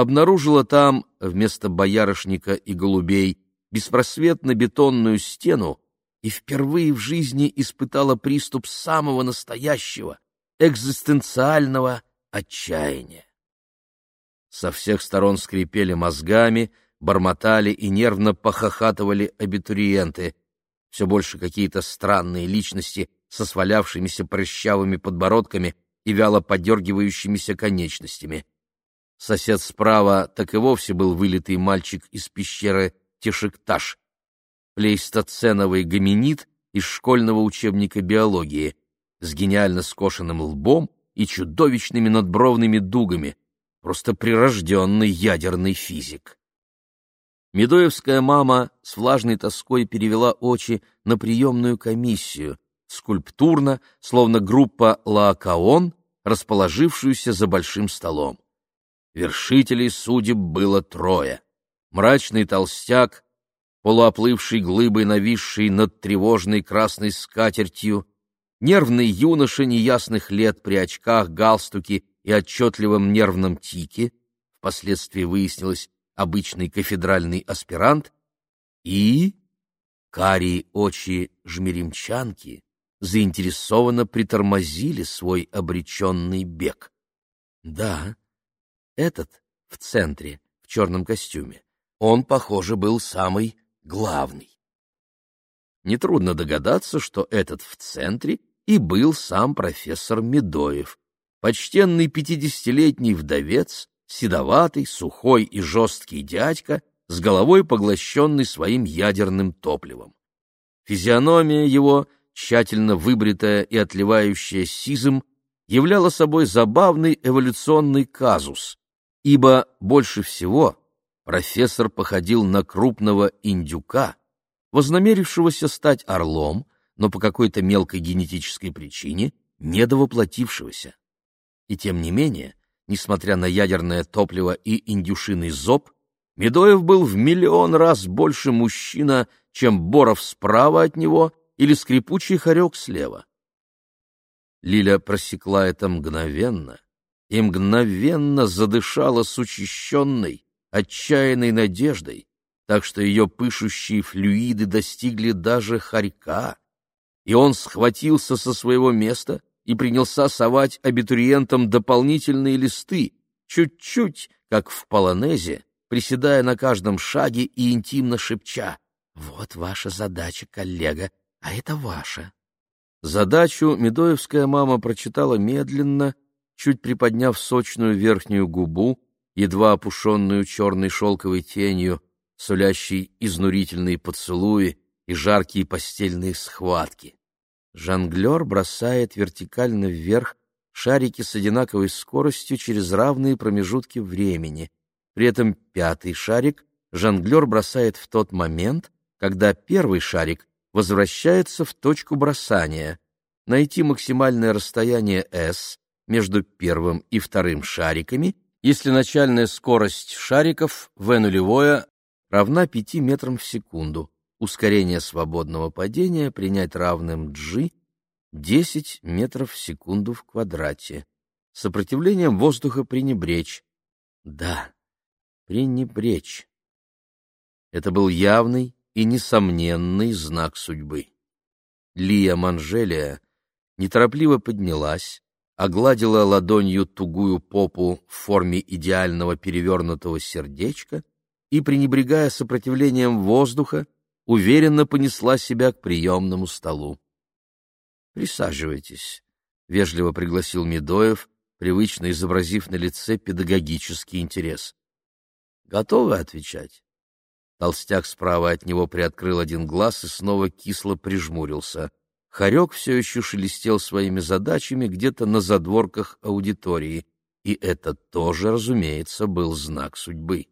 обнаружила там, вместо боярышника и голубей, беспросветно бетонную стену и впервые в жизни испытала приступ самого настоящего, экзистенциального отчаяния. Со всех сторон скрипели мозгами, бормотали и нервно похохатывали абитуриенты, все больше какие-то странные личности со свалявшимися прыщавыми подбородками и вяло подергивающимися конечностями. Сосед справа так и вовсе был вылитый мальчик из пещеры Тишекташ, плейстоценовый гоминид из школьного учебника биологии, с гениально скошенным лбом и чудовищными надбровными дугами, просто прирожденный ядерный физик. Медоевская мама с влажной тоской перевела очи на приемную комиссию, скульптурно, словно группа Лаокаон, расположившуюся за большим столом. Вершителей судеб было трое. Мрачный толстяк, полуоплывший глыбой, нависший над тревожной красной скатертью, нервный юноша неясных лет при очках, галстуке и отчетливом нервном тике, впоследствии выяснилось обычный кафедральный аспирант, и карие очи жмеримчанки заинтересованно притормозили свой обреченный бег. Да, этот в центре, в черном костюме, он, похоже, был самый главный. Нетрудно догадаться, что этот в центре и был сам профессор Медоев, почтенный пятидесятилетний вдовец, седоватый, сухой и жесткий дядька, с головой поглощенный своим ядерным топливом. Физиономия его, тщательно выбритая и отливающая сизым, являла собой забавный эволюционный казус, ибо больше всего профессор походил на крупного индюка, вознамерившегося стать орлом, но по какой-то мелкой генетической причине недовоплотившегося. И тем не менее, несмотря на ядерное топливо и индюшиный зоб, Медоев был в миллион раз больше мужчина, чем Боров справа от него или скрипучий хорек слева. Лиля просекла это мгновенно и мгновенно задышала с учащенной, отчаянной надеждой, так что ее пышущие флюиды достигли даже хорька, и он схватился со своего места и принялся совать абитуриентам дополнительные листы, чуть-чуть, как в полонезе, приседая на каждом шаге и интимно шепча «Вот ваша задача, коллега, а это ваша». Задачу Медоевская мама прочитала медленно, чуть приподняв сочную верхнюю губу, едва опушенную черной шелковой тенью, сулящей изнурительные поцелуи и жаркие постельные схватки. Жонглер бросает вертикально вверх шарики с одинаковой скоростью через равные промежутки времени. При этом пятый шарик жонглер бросает в тот момент, когда первый шарик возвращается в точку бросания. Найти максимальное расстояние s между первым и вторым шариками — если начальная скорость шариков v нулевое равна 5 метрам в секунду, ускорение свободного падения принять равным g 10 метров в секунду в квадрате. Сопротивлением воздуха пренебречь. Да, пренебречь. Это был явный и несомненный знак судьбы. Лия Манжелия неторопливо поднялась, огладила ладонью тугую попу в форме идеального перевернутого сердечка и, пренебрегая сопротивлением воздуха, уверенно понесла себя к приемному столу. «Присаживайтесь», — вежливо пригласил Медоев, привычно изобразив на лице педагогический интерес. «Готовы отвечать?» Толстяк справа от него приоткрыл один глаз и снова кисло прижмурился. Хорек все еще шелестел своими задачами где-то на задворках аудитории, и это тоже, разумеется, был знак судьбы.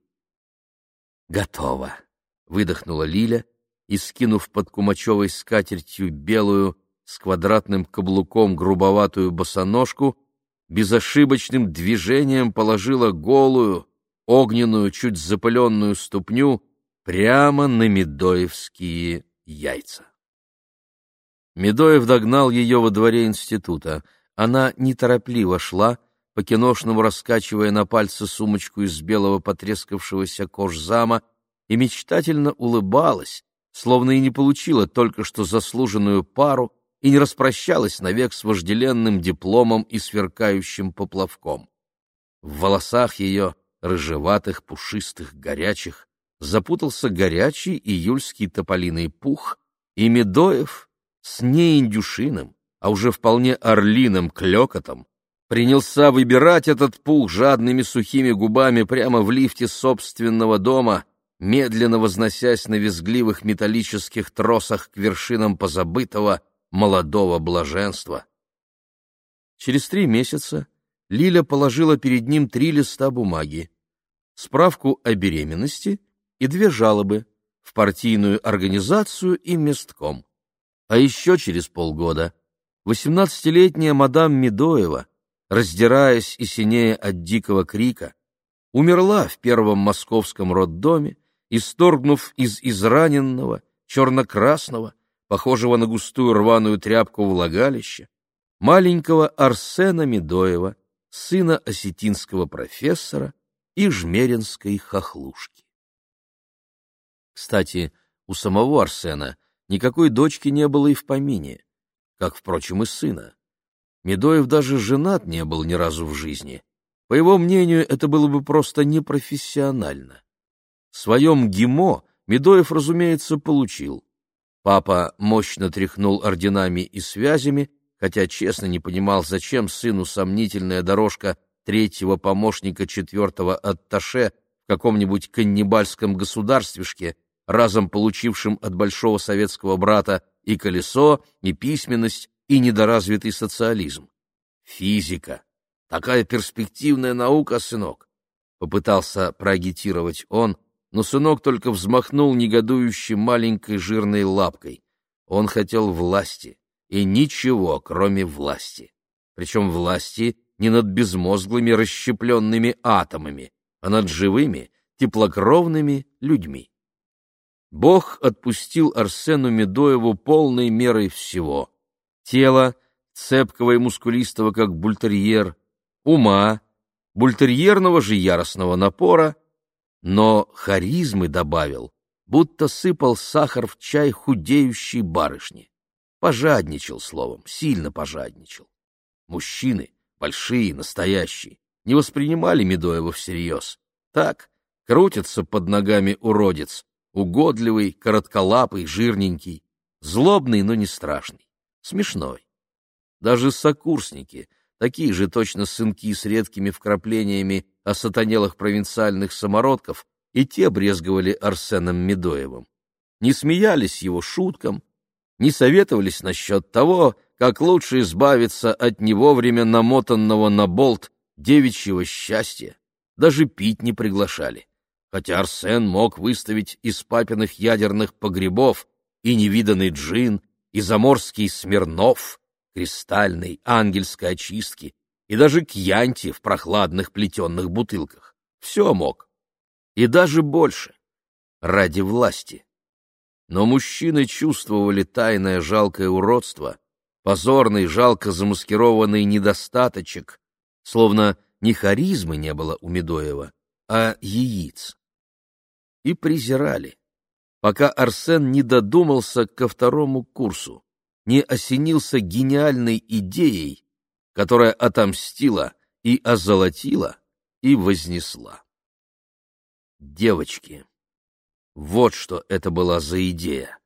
«Готово!» — выдохнула Лиля и, скинув под кумачевой скатертью белую с квадратным каблуком грубоватую босоножку, безошибочным движением положила голую, огненную, чуть запыленную ступню прямо на медоевские яйца. Медоев догнал ее во дворе института. Она неторопливо шла, по-киношному раскачивая на пальце сумочку из белого потрескавшегося кожзама, и мечтательно улыбалась, словно и не получила только что заслуженную пару и не распрощалась навек с вожделенным дипломом и сверкающим поплавком. В волосах ее, рыжеватых, пушистых, горячих, запутался горячий июльский тополиный пух, и Медоев с неиндюшиным, а уже вполне орлиным клёкотом принялся выбирать этот пух жадными сухими губами прямо в лифте собственного дома, медленно возносясь на визгливых металлических тросах к вершинам позабытого молодого блаженства. Через три месяца Лиля положила перед ним три листа бумаги, справку о беременности и две жалобы в партийную организацию и местком. А еще через полгода восемнадцатилетняя мадам Медоева, раздираясь и синея от дикого крика, умерла в первом московском роддоме, исторгнув из израненного, черно-красного, похожего на густую рваную тряпку влагалища, маленького Арсена Медоева, сына осетинского профессора и жмеринской хохлушки. Кстати, у самого Арсена никакой дочки не было и в помине, как, впрочем, и сына. Медоев даже женат не был ни разу в жизни. По его мнению, это было бы просто непрофессионально. В своем ГИМО Медоев, разумеется, получил. Папа мощно тряхнул орденами и связями, хотя честно не понимал, зачем сыну сомнительная дорожка третьего помощника четвертого атташе в каком-нибудь каннибальском государствишке, разом получившим от большого советского брата и колесо, и письменность, и недоразвитый социализм. Физика. Такая перспективная наука, сынок. Попытался проагитировать он, но сынок только взмахнул негодующей маленькой жирной лапкой. Он хотел власти, и ничего, кроме власти. Причем власти не над безмозглыми расщепленными атомами, а над живыми, теплокровными людьми. Бог отпустил Арсену Медоеву полной мерой всего — тело, цепкого и мускулистого, как бультерьер, ума, бультерьерного же яростного напора, но харизмы добавил, будто сыпал сахар в чай худеющей барышни. Пожадничал, словом, сильно пожадничал. Мужчины, большие, настоящие, не воспринимали Медоева всерьез. Так, крутится под ногами уродец, угодливый, коротколапый, жирненький, злобный, но не страшный, смешной. Даже сокурсники, такие же точно сынки с редкими вкраплениями осатанелых провинциальных самородков, и те брезговали Арсеном Медоевым. Не смеялись его шуткам, не советовались насчет того, как лучше избавиться от него время намотанного на болт девичьего счастья, даже пить не приглашали хотя Арсен мог выставить из папиных ядерных погребов и невиданный джин, и заморский Смирнов, кристальной ангельской очистки, и даже кьянти в прохладных плетенных бутылках. Все мог. И даже больше. Ради власти. Но мужчины чувствовали тайное жалкое уродство, позорный, жалко замаскированный недостаточек, словно ни харизмы не было у Медоева, а яиц и презирали, пока Арсен не додумался ко второму курсу, не осенился гениальной идеей, которая отомстила и озолотила, и вознесла. Девочки. Вот что это была за идея.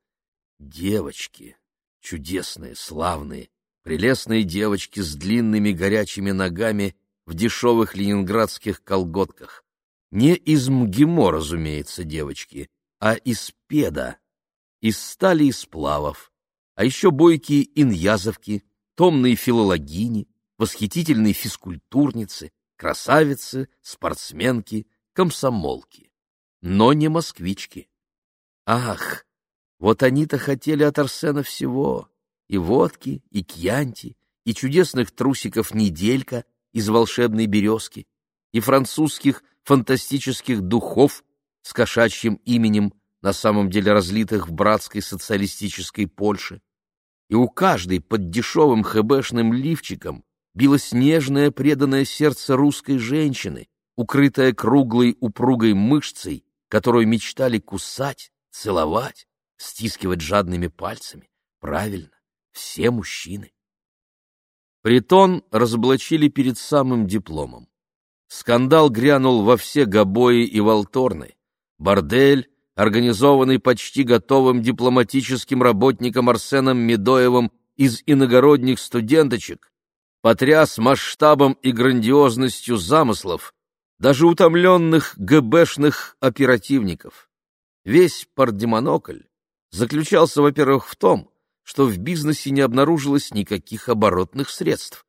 Девочки. Чудесные, славные, прелестные девочки с длинными горячими ногами в дешевых ленинградских колготках, не из МГИМО, разумеется, девочки, а из педа, из стали и сплавов, а еще бойкие иньязовки, томные филологини, восхитительные физкультурницы, красавицы, спортсменки, комсомолки. Но не москвички. Ах, вот они-то хотели от Арсена всего — и водки, и кьянти, и чудесных трусиков неделька из волшебной березки, и французских фантастических духов с кошачьим именем, на самом деле разлитых в братской социалистической Польше. И у каждой под дешевым хэбэшным лифчиком билось нежное преданное сердце русской женщины, укрытое круглой упругой мышцей, которую мечтали кусать, целовать, стискивать жадными пальцами. Правильно, все мужчины. Притон разоблачили перед самым дипломом. Скандал грянул во все гобои и волторны. Бордель, организованный почти готовым дипломатическим работником Арсеном Медоевым из иногородних студенточек, потряс масштабом и грандиозностью замыслов, даже утомленных ГБшных оперативников. Весь пардемонокль заключался, во-первых, в том, что в бизнесе не обнаружилось никаких оборотных средств.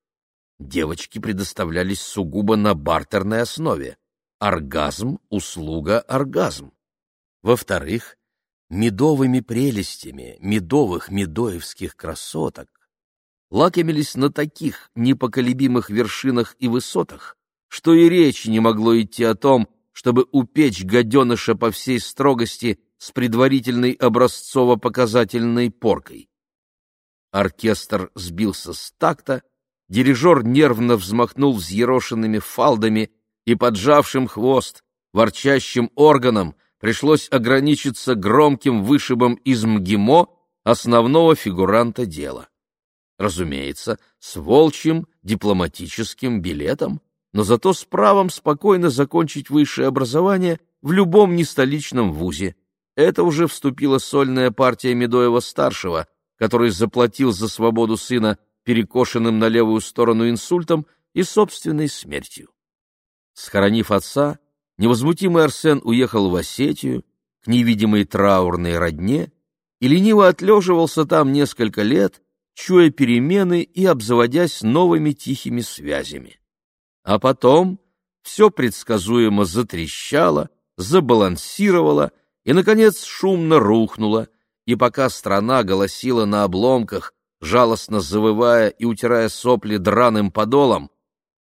Девочки предоставлялись сугубо на бартерной основе. Оргазм, услуга, оргазм. Во-вторых, медовыми прелестями медовых медоевских красоток лакомились на таких непоколебимых вершинах и высотах, что и речи не могло идти о том, чтобы упечь гаденыша по всей строгости с предварительной образцово-показательной поркой. Оркестр сбился с такта, дирижер нервно взмахнул взъерошенными фалдами и поджавшим хвост, ворчащим органом пришлось ограничиться громким вышибом из МГИМО основного фигуранта дела. Разумеется, с волчьим дипломатическим билетом, но зато с правом спокойно закончить высшее образование в любом нестоличном вузе. Это уже вступила сольная партия Медоева-старшего, который заплатил за свободу сына перекошенным на левую сторону инсультом и собственной смертью. Схоронив отца, невозмутимый Арсен уехал в Осетию, к невидимой траурной родне, и лениво отлеживался там несколько лет, чуя перемены и обзаводясь новыми тихими связями. А потом все предсказуемо затрещало, забалансировало и, наконец, шумно рухнуло, и пока страна голосила на обломках, жалостно завывая и утирая сопли драным подолом,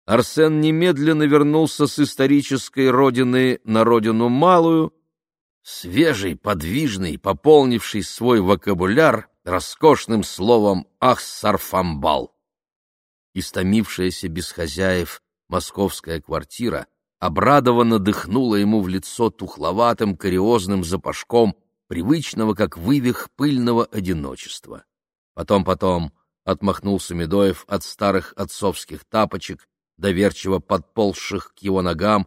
Арсен немедленно вернулся с исторической родины на родину малую, свежий, подвижный, пополнивший свой вокабуляр роскошным словом «Ахсарфамбал». Истомившаяся без хозяев московская квартира обрадованно дыхнула ему в лицо тухловатым кариозным запашком привычного, как вывих пыльного одиночества. Потом-потом отмахнулся Медоев от старых отцовских тапочек, доверчиво подползших к его ногам,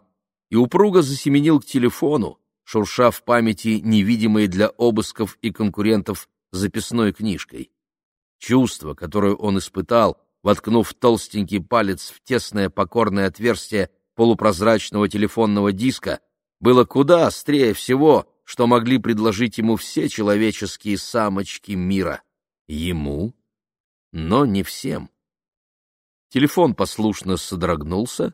и упруго засеменил к телефону, шурша в памяти невидимой для обысков и конкурентов записной книжкой. Чувство, которое он испытал, воткнув толстенький палец в тесное покорное отверстие полупрозрачного телефонного диска, было куда острее всего, что могли предложить ему все человеческие самочки мира. Ему, но не всем. Телефон послушно содрогнулся,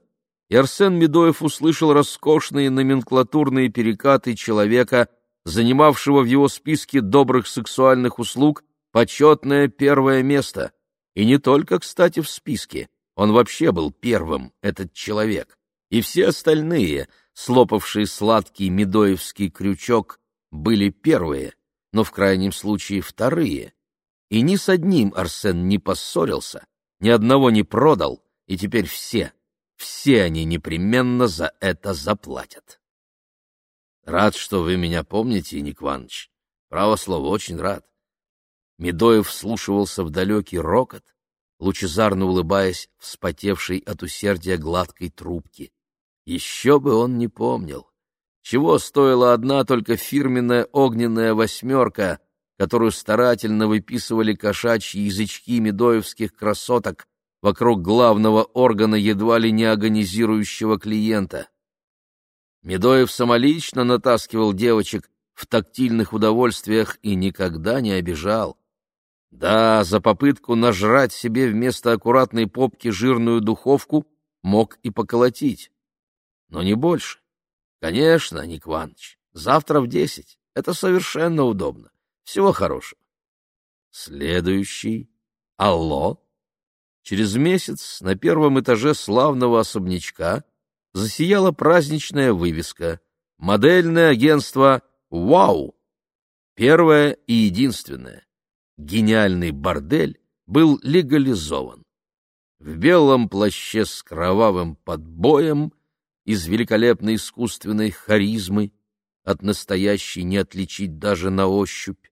и Арсен Медоев услышал роскошные номенклатурные перекаты человека, занимавшего в его списке добрых сексуальных услуг почетное первое место. И не только, кстати, в списке. Он вообще был первым, этот человек. И все остальные — слопавшие сладкий медоевский крючок, были первые, но в крайнем случае вторые. И ни с одним Арсен не поссорился, ни одного не продал, и теперь все, все они непременно за это заплатят. Рад, что вы меня помните, Ник Иванович. Право слово, очень рад. Медоев вслушивался в далекий рокот, лучезарно улыбаясь вспотевшей от усердия гладкой трубки. Еще бы он не помнил. Чего стоила одна только фирменная огненная восьмерка, которую старательно выписывали кошачьи язычки медоевских красоток вокруг главного органа едва ли не агонизирующего клиента. Медоев самолично натаскивал девочек в тактильных удовольствиях и никогда не обижал. Да, за попытку нажрать себе вместо аккуратной попки жирную духовку мог и поколотить. Но не больше. Конечно, Ник Иванович, завтра в десять. Это совершенно удобно. Всего хорошего. Следующий. Алло. Через месяц на первом этаже славного особнячка засияла праздничная вывеска «Модельное агентство «Вау!» Первое и единственное. Гениальный бордель был легализован. В белом плаще с кровавым подбоем, из великолепной искусственной харизмы, от настоящей не отличить даже на ощупь,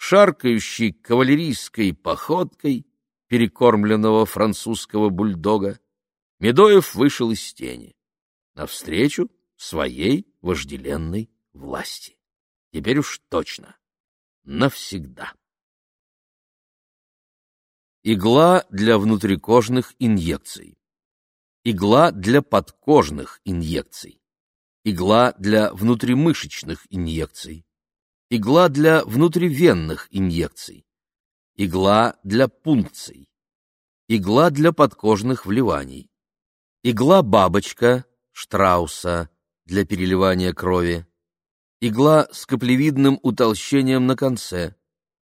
шаркающей кавалерийской походкой перекормленного французского бульдога, Медоев вышел из тени навстречу своей вожделенной власти. Теперь уж точно. Навсегда. Игла для внутрикожных инъекций. Игла для подкожных инъекций. Игла для внутримышечных инъекций. Игла для внутривенных инъекций. Игла для пункций. Игла для подкожных вливаний. Игла-бабочка Штрауса для переливания крови игла с каплевидным утолщением на конце,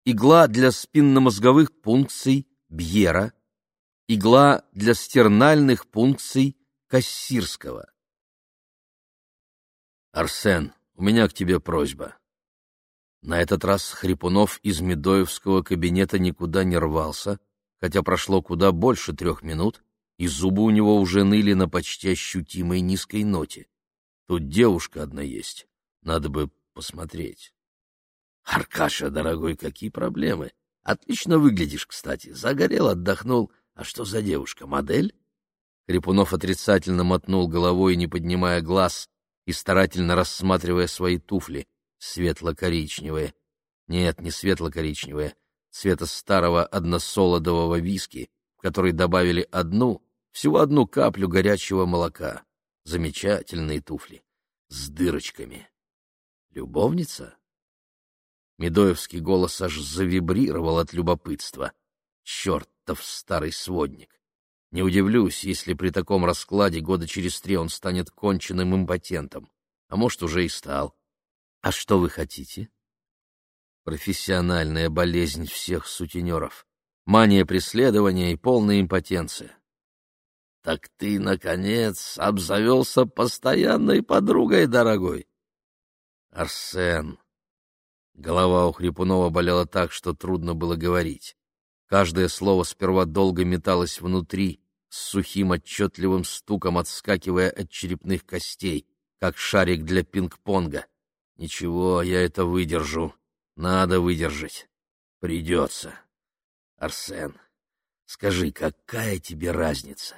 игла для спинномозговых пункций Бьера, игла для стернальных пункций Кассирского. Арсен, у меня к тебе просьба. На этот раз Хрипунов из Медоевского кабинета никуда не рвался, хотя прошло куда больше трех минут, и зубы у него уже ныли на почти ощутимой низкой ноте. Тут девушка одна есть. Надо бы посмотреть. Аркаша, дорогой, какие проблемы. Отлично выглядишь, кстати. Загорел, отдохнул. А что за девушка, модель? Хрипунов отрицательно мотнул головой, не поднимая глаз и старательно рассматривая свои туфли, светло-коричневые. Нет, не светло-коричневые, цвета старого односолодового виски, в который добавили одну, всего одну каплю горячего молока. Замечательные туфли, с дырочками. Любовница? Медоевский голос аж завибрировал от любопытства. Чертов старый сводник! Не удивлюсь, если при таком раскладе года через три он станет конченным импотентом. А может, уже и стал. А что вы хотите? Профессиональная болезнь всех сутенеров. Мания преследования и полная импотенция. Так ты, наконец, обзавелся постоянной подругой, дорогой. Арсен. Голова у Хрипунова болела так, что трудно было говорить. Каждое слово сперва долго металось внутри, с сухим отчетливым стуком отскакивая от черепных костей, как шарик для пинг-понга. Ничего, я это выдержу. Надо выдержать. Придется. Арсен, скажи, какая тебе разница?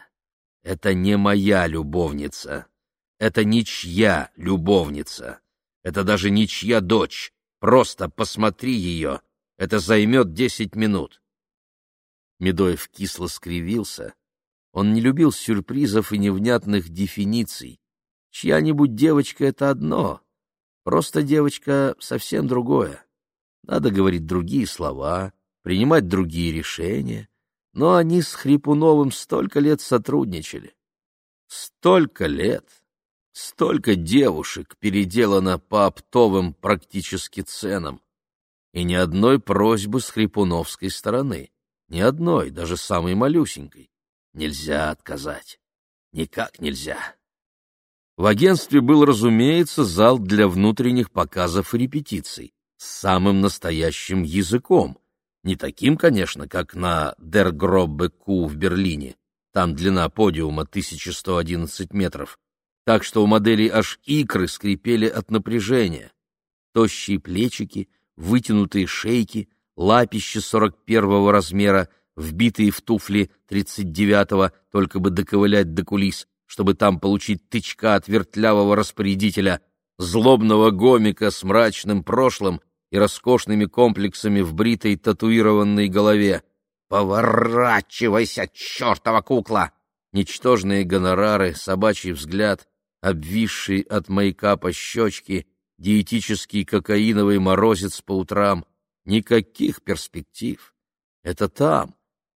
Это не моя любовница. Это ничья любовница. Это даже ничья дочь. Просто посмотри ее. Это займет десять минут. Медоев кисло скривился. Он не любил сюрпризов и невнятных дефиниций. Чья-нибудь девочка — это одно. Просто девочка — совсем другое. Надо говорить другие слова, принимать другие решения. Но они с Хрипуновым столько лет сотрудничали. Столько лет! Столько девушек переделано по оптовым практически ценам. И ни одной просьбы с хрипуновской стороны. Ни одной, даже самой малюсенькой. Нельзя отказать. Никак нельзя. В агентстве был, разумеется, зал для внутренних показов и репетиций с самым настоящим языком. Не таким, конечно, как на Der Grobbe Q в Берлине. Там длина подиума 1111 метров так что у моделей аж икры скрипели от напряжения. Тощие плечики, вытянутые шейки, лапища 41-го размера, вбитые в туфли 39-го, только бы доковылять до кулис, чтобы там получить тычка от вертлявого распорядителя, злобного гомика с мрачным прошлым и роскошными комплексами в бритой татуированной голове. «Поворачивайся, чертова кукла!» Ничтожные гонорары, собачий взгляд, обвисший от маяка по щечке диетический кокаиновый морозец по утрам. Никаких перспектив. Это там.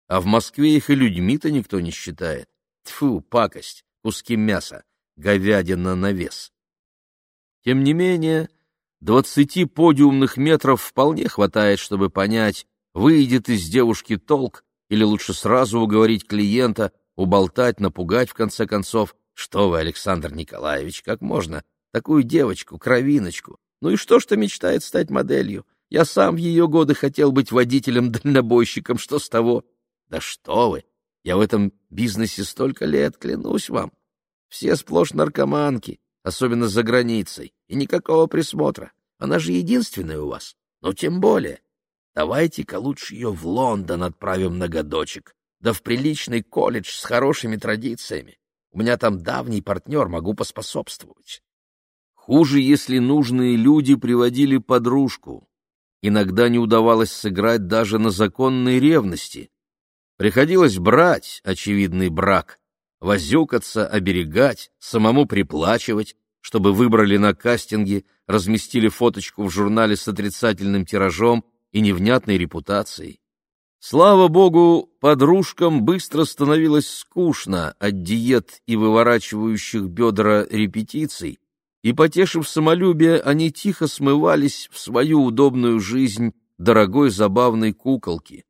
А в Москве их и людьми-то никто не считает. Тьфу, пакость, куски мяса, говядина на вес. Тем не менее, двадцати подиумных метров вполне хватает, чтобы понять, выйдет из девушки толк, или лучше сразу уговорить клиента, уболтать, напугать в конце концов. Что вы, Александр Николаевич, как можно? Такую девочку, кровиночку. Ну и что, что мечтает стать моделью? Я сам в ее годы хотел быть водителем-дальнобойщиком, что с того? Да что вы! Я в этом бизнесе столько лет, клянусь вам. Все сплошь наркоманки, особенно за границей, и никакого присмотра. Она же единственная у вас. Ну, тем более. Давайте-ка лучше ее в Лондон отправим на годочек, да в приличный колледж с хорошими традициями. У меня там давний партнер, могу поспособствовать. Хуже, если нужные люди приводили подружку. Иногда не удавалось сыграть даже на законной ревности. Приходилось брать очевидный брак, возюкаться, оберегать, самому приплачивать, чтобы выбрали на кастинге, разместили фоточку в журнале с отрицательным тиражом и невнятной репутацией. Слава богу, подружкам быстро становилось скучно от диет и выворачивающих бедра репетиций, и, потешив самолюбие, они тихо смывались в свою удобную жизнь дорогой забавной куколки.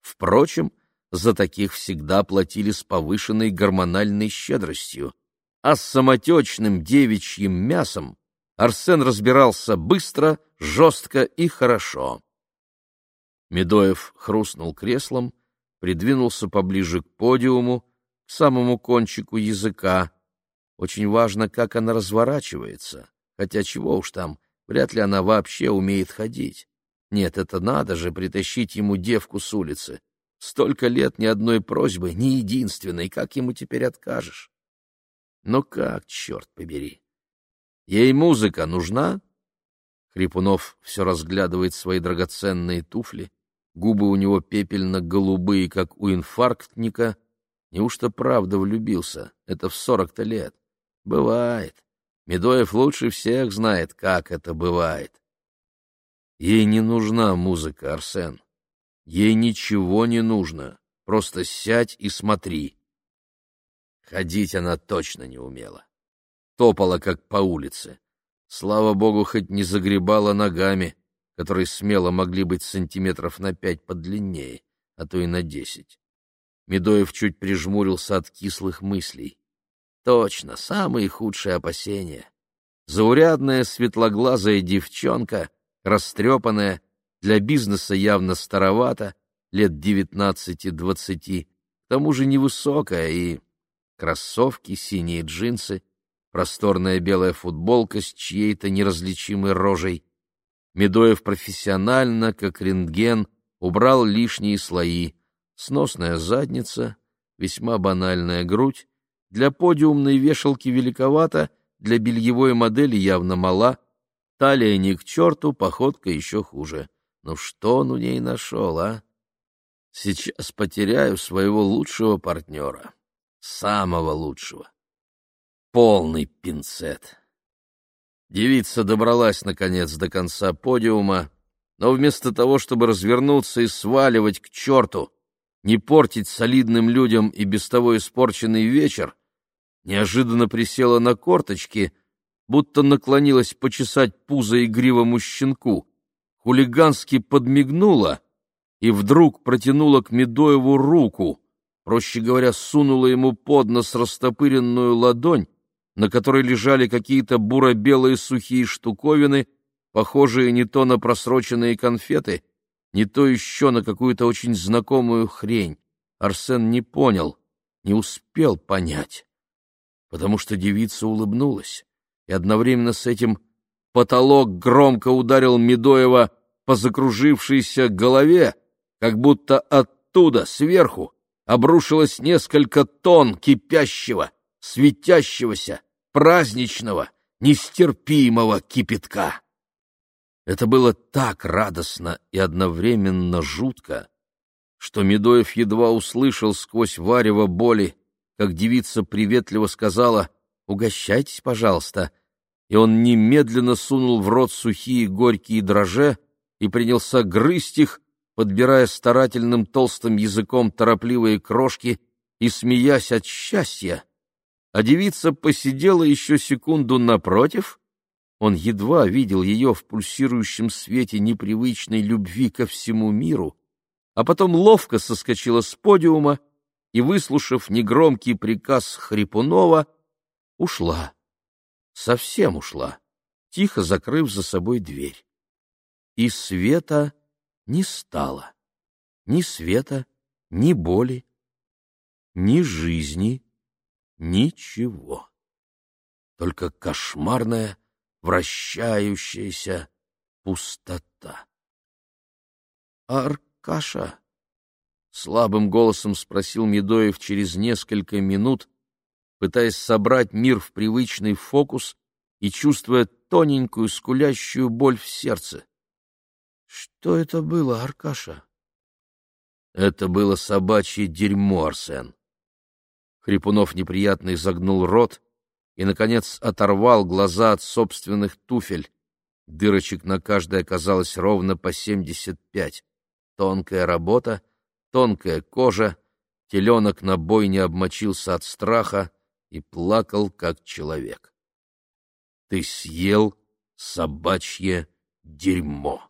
Впрочем, за таких всегда платили с повышенной гормональной щедростью, а с самотечным девичьим мясом Арсен разбирался быстро, жестко и хорошо. Медоев хрустнул креслом, придвинулся поближе к подиуму, к самому кончику языка. Очень важно, как она разворачивается, хотя чего уж там, вряд ли она вообще умеет ходить. Нет, это надо же притащить ему девку с улицы. Столько лет ни одной просьбы, ни единственной, как ему теперь откажешь? Но как, черт побери? Ей музыка нужна? Хрипунов все разглядывает свои драгоценные туфли, Губы у него пепельно-голубые, как у инфарктника. Неужто правда влюбился? Это в сорок-то лет. Бывает. Медоев лучше всех знает, как это бывает. Ей не нужна музыка, Арсен. Ей ничего не нужно. Просто сядь и смотри. Ходить она точно не умела. Топала, как по улице. Слава богу, хоть не загребала ногами которые смело могли быть сантиметров на пять подлиннее, а то и на десять. Медоев чуть прижмурился от кислых мыслей. Точно, самые худшие опасения. Заурядная светлоглазая девчонка, растрепанная, для бизнеса явно старовата, лет девятнадцати-двадцати, к тому же невысокая и... Кроссовки, синие джинсы, просторная белая футболка с чьей-то неразличимой рожей, Медоев профессионально, как рентген, убрал лишние слои. Сносная задница, весьма банальная грудь, для подиумной вешалки великовата, для бельевой модели явно мала, талия ни к черту, походка еще хуже. Ну что он у ней нашел, а? Сейчас потеряю своего лучшего партнера. Самого лучшего. Полный пинцет. Девица добралась, наконец, до конца подиума, но вместо того, чтобы развернуться и сваливать к черту, не портить солидным людям и без того испорченный вечер, неожиданно присела на корточки, будто наклонилась почесать пузо игривому щенку, хулигански подмигнула и вдруг протянула к Медоеву руку, проще говоря, сунула ему под нос растопыренную ладонь, на которой лежали какие-то буро-белые сухие штуковины, похожие не то на просроченные конфеты, не то еще на какую-то очень знакомую хрень. Арсен не понял, не успел понять, потому что девица улыбнулась, и одновременно с этим потолок громко ударил Медоева по закружившейся голове, как будто оттуда, сверху, обрушилось несколько тонн кипящего, светящегося, праздничного, нестерпимого кипятка. Это было так радостно и одновременно жутко, что Медоев едва услышал сквозь варево боли, как девица приветливо сказала «Угощайтесь, пожалуйста», и он немедленно сунул в рот сухие горькие дрожжи и принялся грызть их, подбирая старательным толстым языком торопливые крошки и смеясь от счастья. А девица посидела еще секунду напротив. Он едва видел ее в пульсирующем свете непривычной любви ко всему миру, а потом ловко соскочила с подиума и, выслушав негромкий приказ Хрипунова, ушла. Совсем ушла, тихо закрыв за собой дверь. И света не стало. Ни света, ни боли, ни жизни, ничего. Только кошмарная, вращающаяся пустота. «Аркаша?» — слабым голосом спросил Медоев через несколько минут, пытаясь собрать мир в привычный фокус и чувствуя тоненькую скулящую боль в сердце. Что это было, Аркаша? Это было собачье дерьмо, Арсен. Хрипунов неприятно изогнул рот и, наконец, оторвал глаза от собственных туфель. Дырочек на каждой оказалось ровно по семьдесят пять. Тонкая работа, тонкая кожа, теленок на бой не обмочился от страха, и плакал, как человек. Ты съел собачье дерьмо.